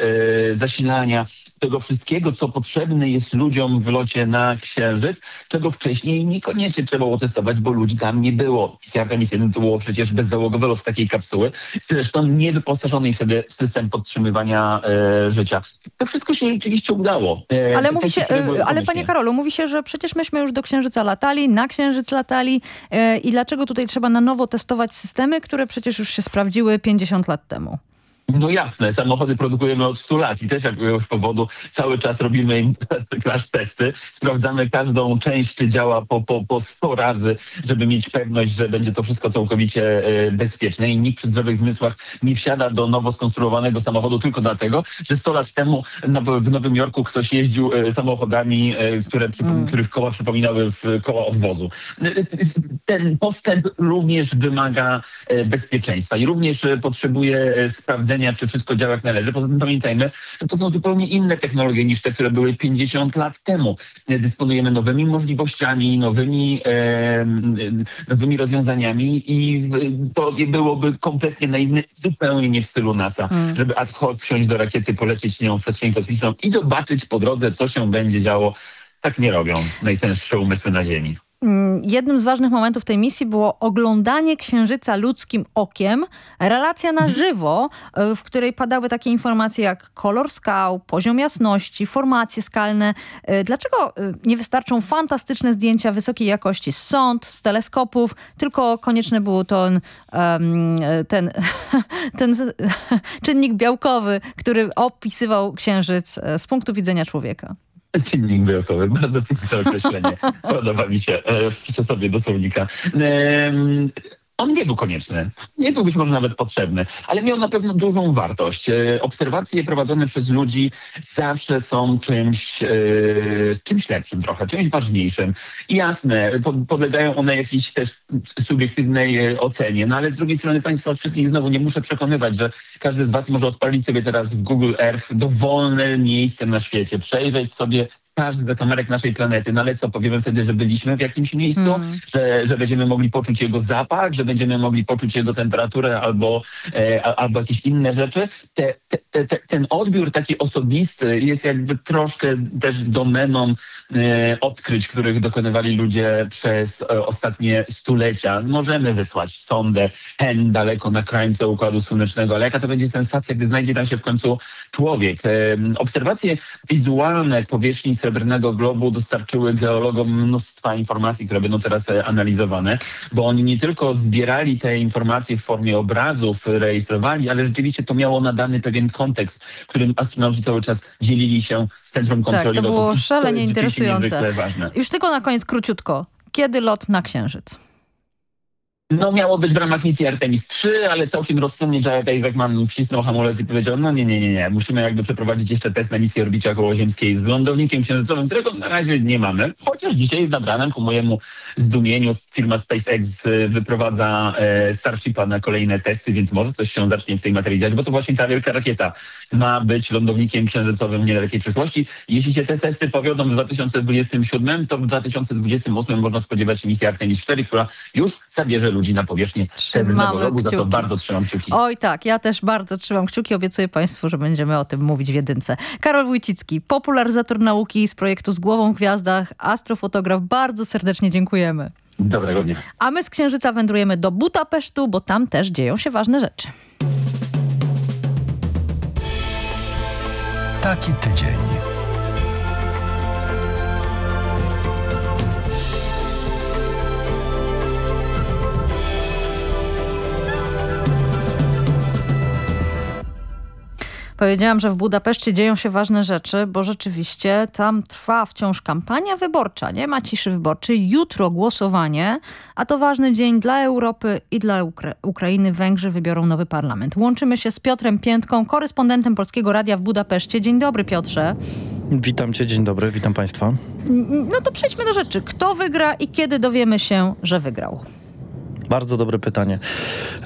zasilania, tego wszystkiego, co potrzebne jest ludziom w locie na Księżyc, czego wcześniej niekoniecznie trzeba było testować, bo ludzi tam nie było. Misja Artemis 1 to było przecież bezzałogowy lot takiej kapsuły, zresztą nie wyposażonej wtedy w system podtrzymywania e, życia. To wszystko się rzeczywiście udało. E, Ale mówi się, y, ale pomyślnie. panie Karolu, mówi się, że przecież myśmy już do Księżyca latali, na Księżyc latali y, i dlaczego tutaj trzeba na nowo testować systemy, które przecież już się sprawdziły 50 lat temu? No jasne, samochody produkujemy od 100 lat i też jakiegoś powodu cały czas robimy im crash testy, sprawdzamy każdą część, czy działa po, po, po 100 razy, żeby mieć pewność, że będzie to wszystko całkowicie e, bezpieczne. I nikt przy zdrowych zmysłach nie wsiada do nowo skonstruowanego samochodu tylko dlatego, że 100 lat temu w Nowym Jorku ktoś jeździł e, samochodami, e, które, przypom- których koła przypominały w koła od wozu. E, Ten postęp również wymaga bezpieczeństwa i również potrzebuje e, czy wszystko działa jak należy. Poza tym pamiętajmy, że to są zupełnie inne technologie niż te, które były 50 lat temu. Dysponujemy nowymi możliwościami, nowymi, e, nowymi rozwiązaniami i to byłoby kompletnie naiwne, zupełnie nie w stylu NASA, Mm. żeby ad hoc wsiąść do rakiety, polecieć nią w przestrzeń kosmiczną i zobaczyć po drodze, co się będzie działo. Tak nie robią najtęższe umysły na Ziemi. Mm, jednym z ważnych momentów tej misji było oglądanie Księżyca ludzkim okiem, relacja na żywo, y, w której padały takie informacje jak kolor skał, poziom jasności, formacje skalne. Y, Dlaczego y, nie wystarczą fantastyczne zdjęcia wysokiej jakości z sąd, z teleskopów, tylko konieczny był ten, ten, ten czynnik białkowy, który opisywał Księżyc e, z punktu widzenia człowieka? Czynnik białkowy, bardzo piękne określenie. Podoba mi się. E, Wpiszę sobie do słownika. On nie był konieczny, nie był być może nawet potrzebny, ale miał na pewno dużą wartość. E, Obserwacje prowadzone przez ludzi zawsze są czymś, e, czymś lepszym trochę, czymś ważniejszym. I jasne, po- podlegają one jakiejś też subiektywnej e, ocenie, no ale z drugiej strony Państwa wszystkich znowu nie muszę przekonywać, że każdy z Was może odpalić sobie teraz w Google Earth dowolne miejsce na świecie, przejrzeć sobie każdy zakamarek naszej planety. No ale co, powiemy wtedy, że byliśmy w jakimś miejscu, że, że będziemy mogli poczuć jego zapach, że będziemy mogli poczuć jego temperaturę albo, e, albo jakieś inne rzeczy. Te, te, te, te, ten odbiór taki osobisty jest jakby troszkę też domeną e, odkryć, których dokonywali ludzie przez e, ostatnie stulecia. Możemy wysłać sondę hen daleko na krańce Układu Słonecznego, ale jaka to będzie sensacja, gdy znajdzie tam się w końcu człowiek. Obserwacje wizualne powierzchni Srebrnego Globu dostarczyły geologom mnóstwa informacji, które będą teraz analizowane, bo oni nie tylko zbierali te informacje w formie obrazów, rejestrowali, ale rzeczywiście to miało nadany pewien kontekst, w którym astronauci cały czas dzielili się z Centrum Tak, Kontroli to Lotów. było szalenie rzeczywiście interesujące. Już tylko na koniec króciutko. Kiedy lot na Księżyc? No miało być w ramach misji Artemis 3, ale całkiem rozsądnie Jared Isaacman wcisnął hamulec i powiedział, no nie, nie, nie, nie, musimy jakby przeprowadzić jeszcze test na misji orbicie okołoziemskiej z lądownikiem księżycowym, którego na razie nie mamy, chociaż dzisiaj nad ranem ku mojemu zdumieniu firma SpaceX y, wyprowadza e, Starshipa na kolejne testy, więc może coś się zacznie w tej materii dziać, bo to właśnie ta wielka rakieta ma być lądownikiem księżycowym niedalekiej przyszłości. Jeśli się te testy powiodą w 2027, to w 2028 można spodziewać się misji Artemis 4, która już zabierze ludzi na powierzchnię Trzymamy Globu, za co bardzo trzymam kciuki. Oj tak, ja też bardzo trzymam kciuki. Obiecuję Państwu, że będziemy o tym mówić w jedynce. Karol Wójcicki, popularyzator nauki z projektu Z głową w gwiazdach, astrofotograf. Bardzo serdecznie dziękujemy. Dobrego dnia. A my z Księżyca wędrujemy do Budapesztu, bo tam też dzieją się ważne rzeczy. Taki tydzień. Powiedziałam, że w Budapeszcie dzieją się ważne rzeczy, bo rzeczywiście tam trwa wciąż kampania wyborcza. Nie ma ciszy wyborczej. Jutro głosowanie, a to ważny dzień dla Europy i dla Ukra Ukrainy. Węgrzy wybiorą nowy parlament. Łączymy się z Piotrem Piętką, korespondentem Polskiego Radia w Budapeszcie. Dzień dobry, Piotrze. Witam cię, dzień dobry, witam państwa. No to przejdźmy do rzeczy. Kto wygra i kiedy dowiemy się, że wygrał? Bardzo dobre pytanie,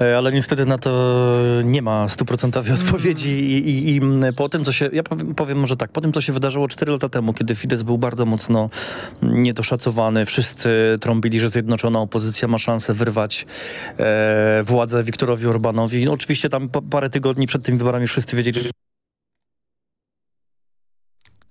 E, ale niestety na to nie ma stuprocentowej odpowiedzi i, i, i mm, po tym, co się, ja powiem, może tak, po tym, co się wydarzyło 4 lata temu, kiedy Fidesz był bardzo mocno niedoszacowany, wszyscy trąbili, że zjednoczona opozycja ma szansę wyrwać e, władzę Wiktorowi Orbanowi. No, oczywiście tam pa- parę tygodni przed tymi wyborami wszyscy wiedzieli, że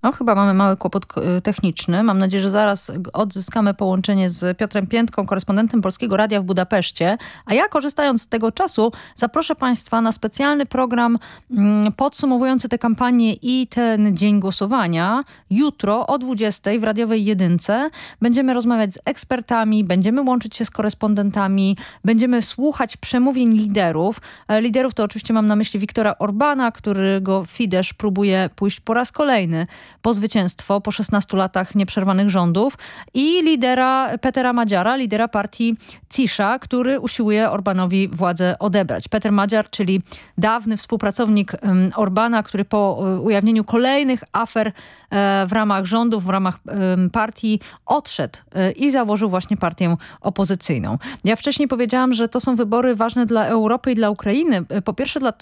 No, chyba mamy mały kłopot y, techniczny. Mam nadzieję, że zaraz odzyskamy połączenie z Piotrem Piętką, korespondentem Polskiego Radia w Budapeszcie. A ja korzystając z tego czasu zaproszę Państwa na specjalny program mm, podsumowujący tę kampanię i ten dzień głosowania. Jutro o 20 w radiowej jedynce będziemy rozmawiać z ekspertami, będziemy łączyć się z korespondentami, będziemy słuchać przemówień liderów. E, Liderów to oczywiście mam na myśli Wiktora Orbana, którego Fidesz próbuje pójść po raz kolejny po zwycięstwo po 16 latach nieprzerwanych rządów i lidera Petera Madziara, lidera partii Cisza, który usiłuje Orbanowi władzę odebrać. Peter Madziar, czyli dawny współpracownik Orbana, który po e, ujawnieniu kolejnych afer e, w ramach rządów, w ramach partii odszedł e, i założył właśnie partię opozycyjną. Ja wcześniej powiedziałam, że to są wybory ważne dla Europy i dla Ukrainy. Po pierwsze dla,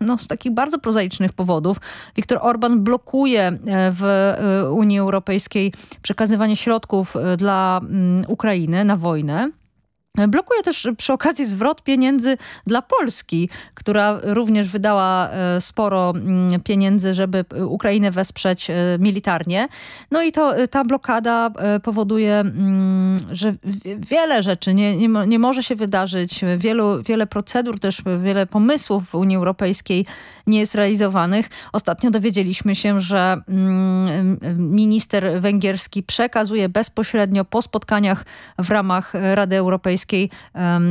no, z takich bardzo prozaicznych powodów. Viktor Orban blokuje e, w e, Unii Europejskiej przekazywanie środków e, dla mm, Ukrainy na wojnę. Blokuje też przy okazji zwrot pieniędzy dla Polski, która również wydała e, sporo mm, pieniędzy, żeby Ukrainę wesprzeć e, militarnie. No i to ta blokada e, powoduje, mm, że wiele rzeczy nie, nie, nie może się wydarzyć. Wielu, wiele procedur, też wiele pomysłów w Unii Europejskiej nie jest realizowanych. Ostatnio dowiedzieliśmy się, że mm, minister węgierski przekazuje bezpośrednio po spotkaniach w ramach Rady Europejskiej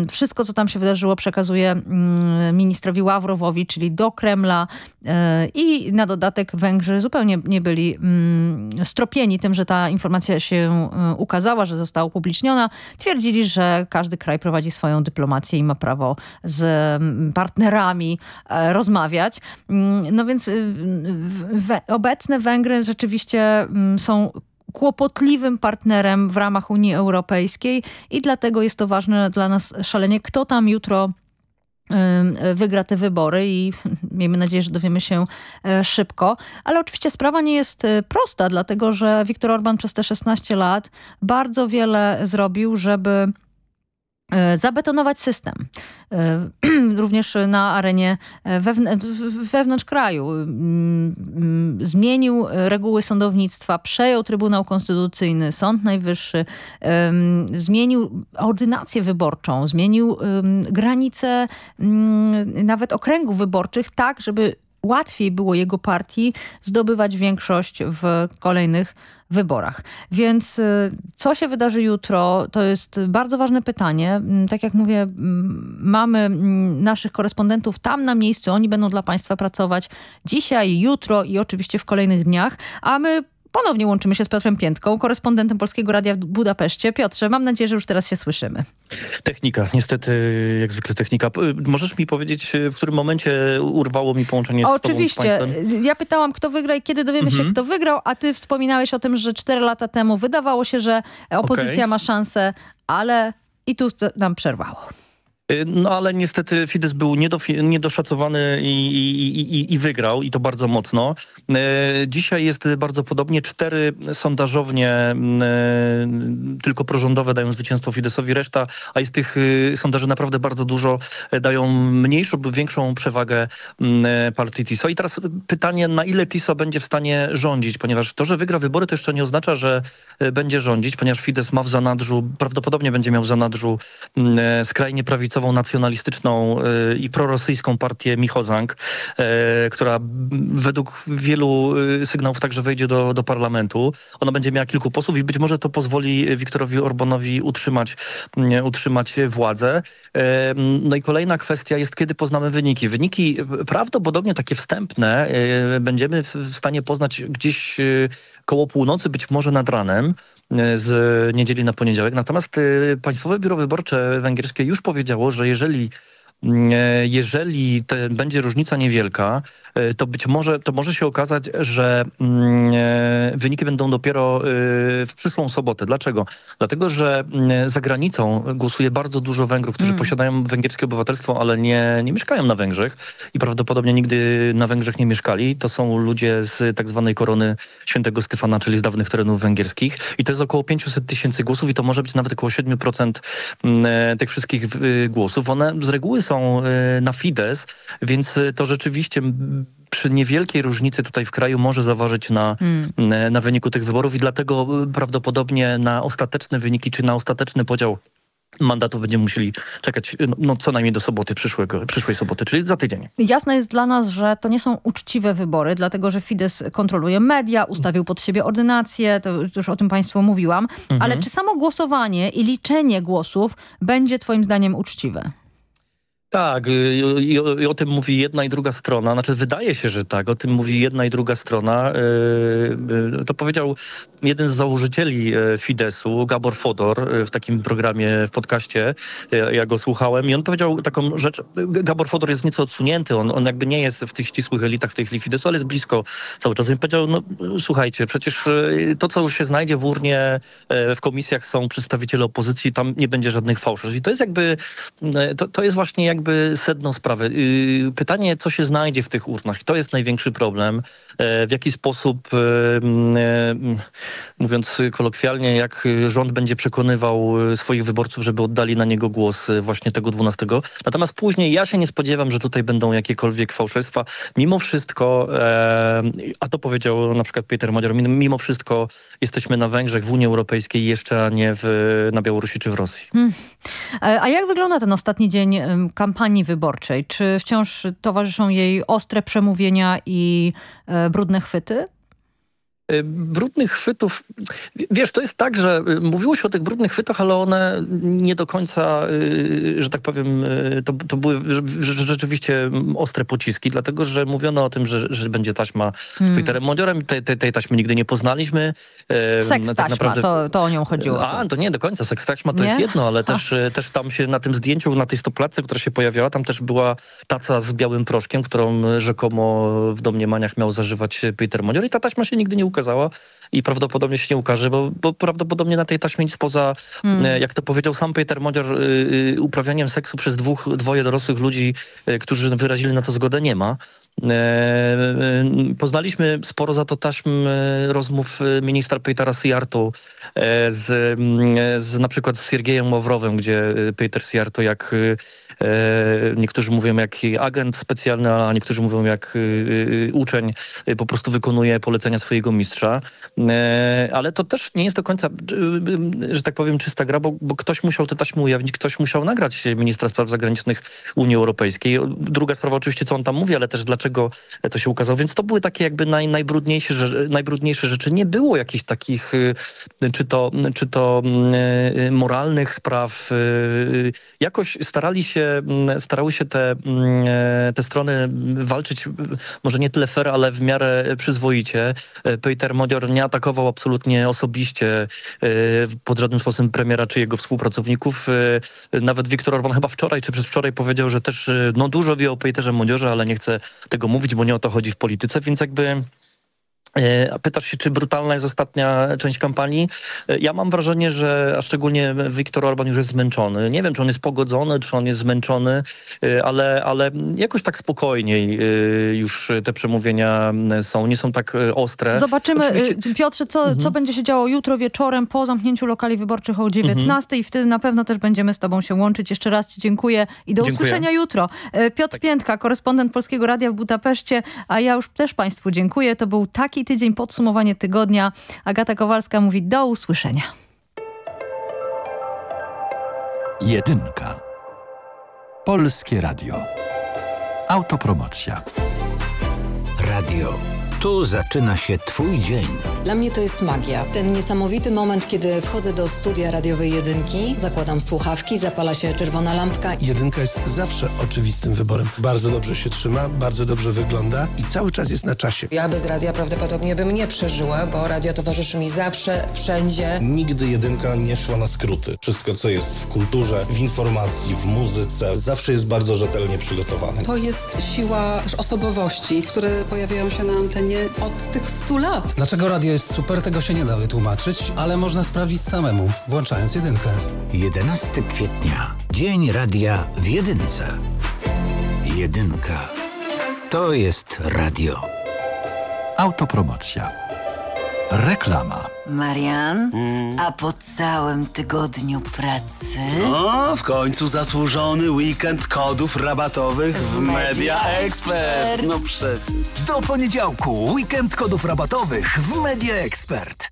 wszystko, co tam się wydarzyło, przekazuje mm, ministrowi Ławrowowi, czyli do Kremla e, i na dodatek Węgrzy zupełnie nie byli mm, stropieni tym, że ta informacja się e, ukazała, że została upubliczniona. Twierdzili, że każdy kraj prowadzi swoją dyplomację i ma prawo z mm, partnerami e, rozmawiać. No więc obecne Węgry rzeczywiście są kłopotliwym partnerem w ramach Unii Europejskiej i dlatego jest to ważne dla nas szalenie, kto tam jutro wygra te wybory i miejmy nadzieję, że dowiemy się e, szybko. Ale oczywiście sprawa nie jest e, prosta, dlatego że Viktor Orban przez te 16 lat bardzo wiele zrobił, żeby zabetonować system. E, również na arenie e, wewnątrz kraju. Zmienił reguły sądownictwa, przejął Trybunał Konstytucyjny, Sąd Najwyższy, zmienił ordynację wyborczą, zmienił granice nawet okręgów wyborczych tak, żeby łatwiej było jego partii zdobywać większość w kolejnych wyborach. Więc y, co się wydarzy jutro, to jest bardzo ważne pytanie. Mm, tak jak mówię, mm, mamy mm, naszych korespondentów tam na miejscu, oni będą dla Państwa pracować dzisiaj, jutro i oczywiście w kolejnych dniach, a my Ponownie łączymy się z Piotrem Piętką, korespondentem Polskiego Radia w Budapeszcie. Piotrze, mam nadzieję, że już teraz się słyszymy. Technika, niestety jak zwykle technika. Możesz mi powiedzieć, w którym momencie urwało mi połączenie z Oczywiście. Oczywiście. Ja pytałam, kto wygra i kiedy dowiemy mhm. się, kto wygrał, a ty wspominałeś o tym, że cztery lata temu wydawało się, że opozycja okay. ma szansę, ale i tu nam przerwało. Y, no ale niestety Fidesz był niedoszacowany i, i, i, i, wygrał i to bardzo mocno. Y, dzisiaj jest bardzo podobnie. Cztery sondażownie y, tylko prorządowe dają zwycięstwo Fideszowi. Reszta, a jest tych sondaży naprawdę bardzo dużo, dają mniejszą lub większą przewagę partii TISO. I teraz pytanie, na ile TISO będzie w stanie rządzić, ponieważ to, że wygra wybory to jeszcze nie oznacza, że będzie rządzić, ponieważ Fidesz ma w zanadrzu, prawdopodobnie będzie miał w zanadrzu skrajnie prawicową nacjonalistyczną y, i prorosyjską partię Michozang, y, która według wielu y, sygnałów także wejdzie do, do parlamentu. Ona będzie miała kilku posłów i być może to pozwoli Wiktorowi Orbanowi utrzymać, utrzymać władzę. No i kolejna kwestia jest, kiedy poznamy wyniki. Wyniki prawdopodobnie takie wstępne będziemy w stanie poznać gdzieś koło północy, być może nad ranem z niedzieli na poniedziałek. Natomiast Państwowe Biuro Wyborcze Węgierskie już powiedziało, że jeżeli jeżeli będzie różnica niewielka, E, to być może, to może się okazać, że mm, e, wyniki będą dopiero e, w przyszłą sobotę. Dlaczego? Dlatego, że mm, za granicą głosuje bardzo dużo Węgrów, którzy mm. posiadają węgierskie obywatelstwo, ale nie, nie mieszkają na Węgrzech i prawdopodobnie nigdy na Węgrzech nie mieszkali. To są ludzie z tak zwanej korony świętego Stefana, czyli z dawnych terenów węgierskich i to jest około 500 tysięcy głosów i to może być nawet około 7% mm, tych wszystkich głosów. One z reguły są na Fidesz, więc to rzeczywiście przy niewielkiej różnicy tutaj w kraju może zaważyć na, hmm. na wyniku tych wyborów i dlatego prawdopodobnie na ostateczne wyniki czy na ostateczny podział mandatów będziemy musieli czekać no, no, co najmniej do soboty przyszłego, przyszłej soboty, czyli za tydzień. Jasne jest dla nas, że to nie są uczciwe wybory, dlatego że Fidesz kontroluje media, ustawił pod siebie ordynację, to już o tym Państwu mówiłam, mhm. ale czy samo głosowanie i liczenie głosów będzie Twoim zdaniem uczciwe? Tak, i, i, i, o tym mówi jedna i druga strona. Znaczy wydaje się, że tak, o tym mówi jedna i druga strona. Yy, to powiedział jeden z założycieli Fidesu, Gabor Fodor, w takim programie, w podcaście, ja go słuchałem i on powiedział taką rzecz, Gabor Fodor jest nieco odsunięty, on, on jakby nie jest w tych ścisłych elitach w tej chwili Fidesu, ale jest blisko cały czas. I powiedział, no słuchajcie, przecież to, co już się znajdzie w urnie, w komisjach są przedstawiciele opozycji, tam nie będzie żadnych fałszerstw. I to jest jakby, to, to jest właśnie jak jakby sedno sprawy. Y, pytanie, co się znajdzie w tych urnach. I to jest największy problem. E, w jaki sposób e, mówiąc y, kolokwialnie, jak rząd będzie przekonywał swoich wyborców, żeby oddali na niego głos właśnie tego 12. Natomiast później ja się nie spodziewam, że tutaj będą jakiekolwiek fałszerstwa. Mimo wszystko, e, a to powiedział na przykład Peter Modior, mimo- wszystko jesteśmy na Węgrzech, w Unii Europejskiej, jeszcze a nie w, na Białorusi czy w Rosji. Hmm. E, A jak wygląda ten ostatni dzień em, kampanii wyborczej? Czy wciąż towarzyszą jej ostre przemówienia i e, brudne chwyty? Y, brudnych chwytów, wiesz, to jest tak, że y, mówiło się o tych brudnych chwytach, ale one nie do końca, y, że tak powiem, to, to były rzeczywiście ostre pociski, dlatego, że mówiono o tym, że, że będzie taśma z Hmm. Peterem Modiorem. Tej, tej, tej taśmy nigdy nie poznaliśmy. Seks tak taśma, naprawdę- to, to o nią chodziło. a, to nie do końca. Seks taśma to Nie? jest jedno, ale też, e, też tam się na tym zdjęciu, na tej stoplatce, która się pojawiała, tam też była taca z białym proszkiem, którą rzekomo w domniemaniach miał zażywać Peter Modior i ta taśma się nigdy nie ukazała i prawdopodobnie się nie ukaże, bo, bo prawdopodobnie na tej taśmie nic poza, Hmm. e, jak to powiedział sam Peter Modior, e, e, uprawianiem seksu przez dwóch, dwoje dorosłych ludzi, którzy wyrazili na to zgodę, nie ma. E, e, Poznaliśmy sporo za to taśm e, rozmów ministra Petera Siarto e, z, z na przykład z Siergiejem Ławrowem, gdzie Peter Siarto jak niektórzy mówią jak agent specjalny, a niektórzy mówią jak uczeń po prostu wykonuje polecenia swojego mistrza. Ale to też nie jest do końca, że tak powiem, czysta gra, bo, bo ktoś musiał te taśmy ujawnić, ktoś musiał nagrać ministra spraw zagranicznych Unii Europejskiej. Druga sprawa oczywiście, co on tam mówi, ale też dlaczego to się ukazało. Więc to były takie jakby naj, najbrudniejsze, najbrudniejsze rzeczy. Nie było jakichś takich, y, czy to, czy to mm, y, moralnych spraw. y, Jakoś starali się, mm, starały się te, mm, e, te strony walczyć, y, może nie tyle fair, ale w miarę przyzwoicie. E, Peter Modior nie atakował absolutnie osobiście y, pod żadnym sposobem premiera czy jego współpracowników. Y, Nawet Viktor Orban chyba wczoraj czy przedwczoraj powiedział, że też y, no, dużo wie o Peterze Modiorze, ale nie chce tego mówić, bo nie o to chodzi w polityce, więc jakby pytasz się, czy brutalna jest ostatnia część kampanii? E, Ja mam wrażenie, że a szczególnie Viktor Orban już jest zmęczony. Nie wiem, czy on jest pogodzony, czy on jest zmęczony, e, ale, ale jakoś tak spokojniej e, już te przemówienia są. Nie są tak e, ostre. Zobaczymy, Oczywiście- Piotrze, co, Mhm. co będzie się działo jutro wieczorem po zamknięciu lokali wyborczych o 19 i wtedy na pewno też będziemy z tobą się łączyć. Jeszcze raz ci dziękuję i do Dziękuję. usłyszenia jutro. E, Piotr Piętka, korespondent Polskiego Radia w Budapeszcie, a ja już też Państwu dziękuję. To był taki tydzień, podsumowanie tygodnia. Agata Kowalska mówi do usłyszenia. Jedynka. Polskie Radio. Autopromocja. Radio. Tu zaczyna się Twój dzień. Dla mnie to jest magia. Ten niesamowity moment, kiedy wchodzę do studia radiowej jedynki, zakładam słuchawki, zapala się czerwona lampka. Jedynka jest zawsze oczywistym wyborem. Bardzo dobrze się trzyma, bardzo dobrze wygląda i cały czas jest na czasie. Ja bez radia prawdopodobnie bym nie przeżyła, bo radio towarzyszy mi zawsze, wszędzie. Nigdy jedynka nie szła na skróty. Wszystko, co jest w kulturze, w informacji, w muzyce, zawsze jest bardzo rzetelnie przygotowane. To jest siła też osobowości, które pojawiają się na antenie od tych 100 lat. Dlaczego radio jest super, tego się nie da wytłumaczyć, ale można sprawdzić samemu, włączając jedynkę. 11 kwietnia. Dzień radia w jedynce. Jedynka. To jest radio. Autopromocja. Reklama. Marian, a po całym tygodniu pracy... O, w końcu zasłużony weekend kodów rabatowych w Media Expert. No przecież. Do poniedziałku weekend kodów rabatowych w Media Expert.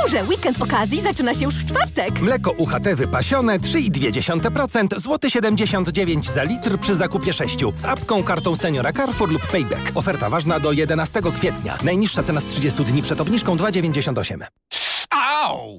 W Carrefourze weekend okazji zaczyna się już w czwartek. Mleko UHT wypasione 3,2%, złoty 79 za litr przy zakupie 6 z apką, kartą seniora Carrefour lub Payback. Oferta ważna do 11 kwietnia. Najniższa cena z 30 dni przed obniżką 2,98. Au!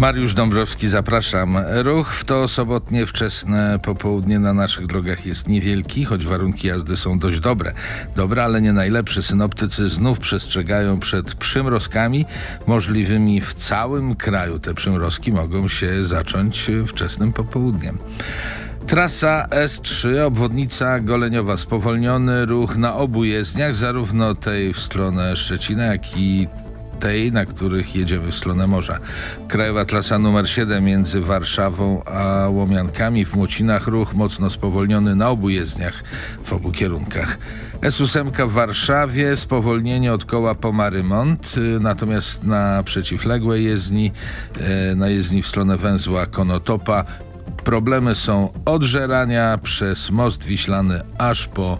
Mariusz Dąbrowski, zapraszam. Ruch w to sobotnie wczesne popołudnie na naszych drogach jest niewielki, choć warunki jazdy są dość dobre. Dobre, ale nie najlepsze. Synoptycy znów przestrzegają przed przymrozkami możliwymi w całym kraju. Te przymrozki mogą się zacząć wczesnym popołudniem. Trasa S3, obwodnica Goleniowa, spowolniony ruch na obu jezdniach, zarówno tej w stronę Szczecina, jak i tej, na których jedziemy w stronę morza. Krajowa trasa numer 7 między Warszawą a Łomiankami w Młocinach ruch mocno spowolniony na obu jezdniach w obu kierunkach. S8 w Warszawie, spowolnienie od koła po Marymont, y, natomiast na przeciwległej jezdni, y, na jezdni w stronę węzła Konotopa Problemy są od Żerania przez Most Wiślany aż po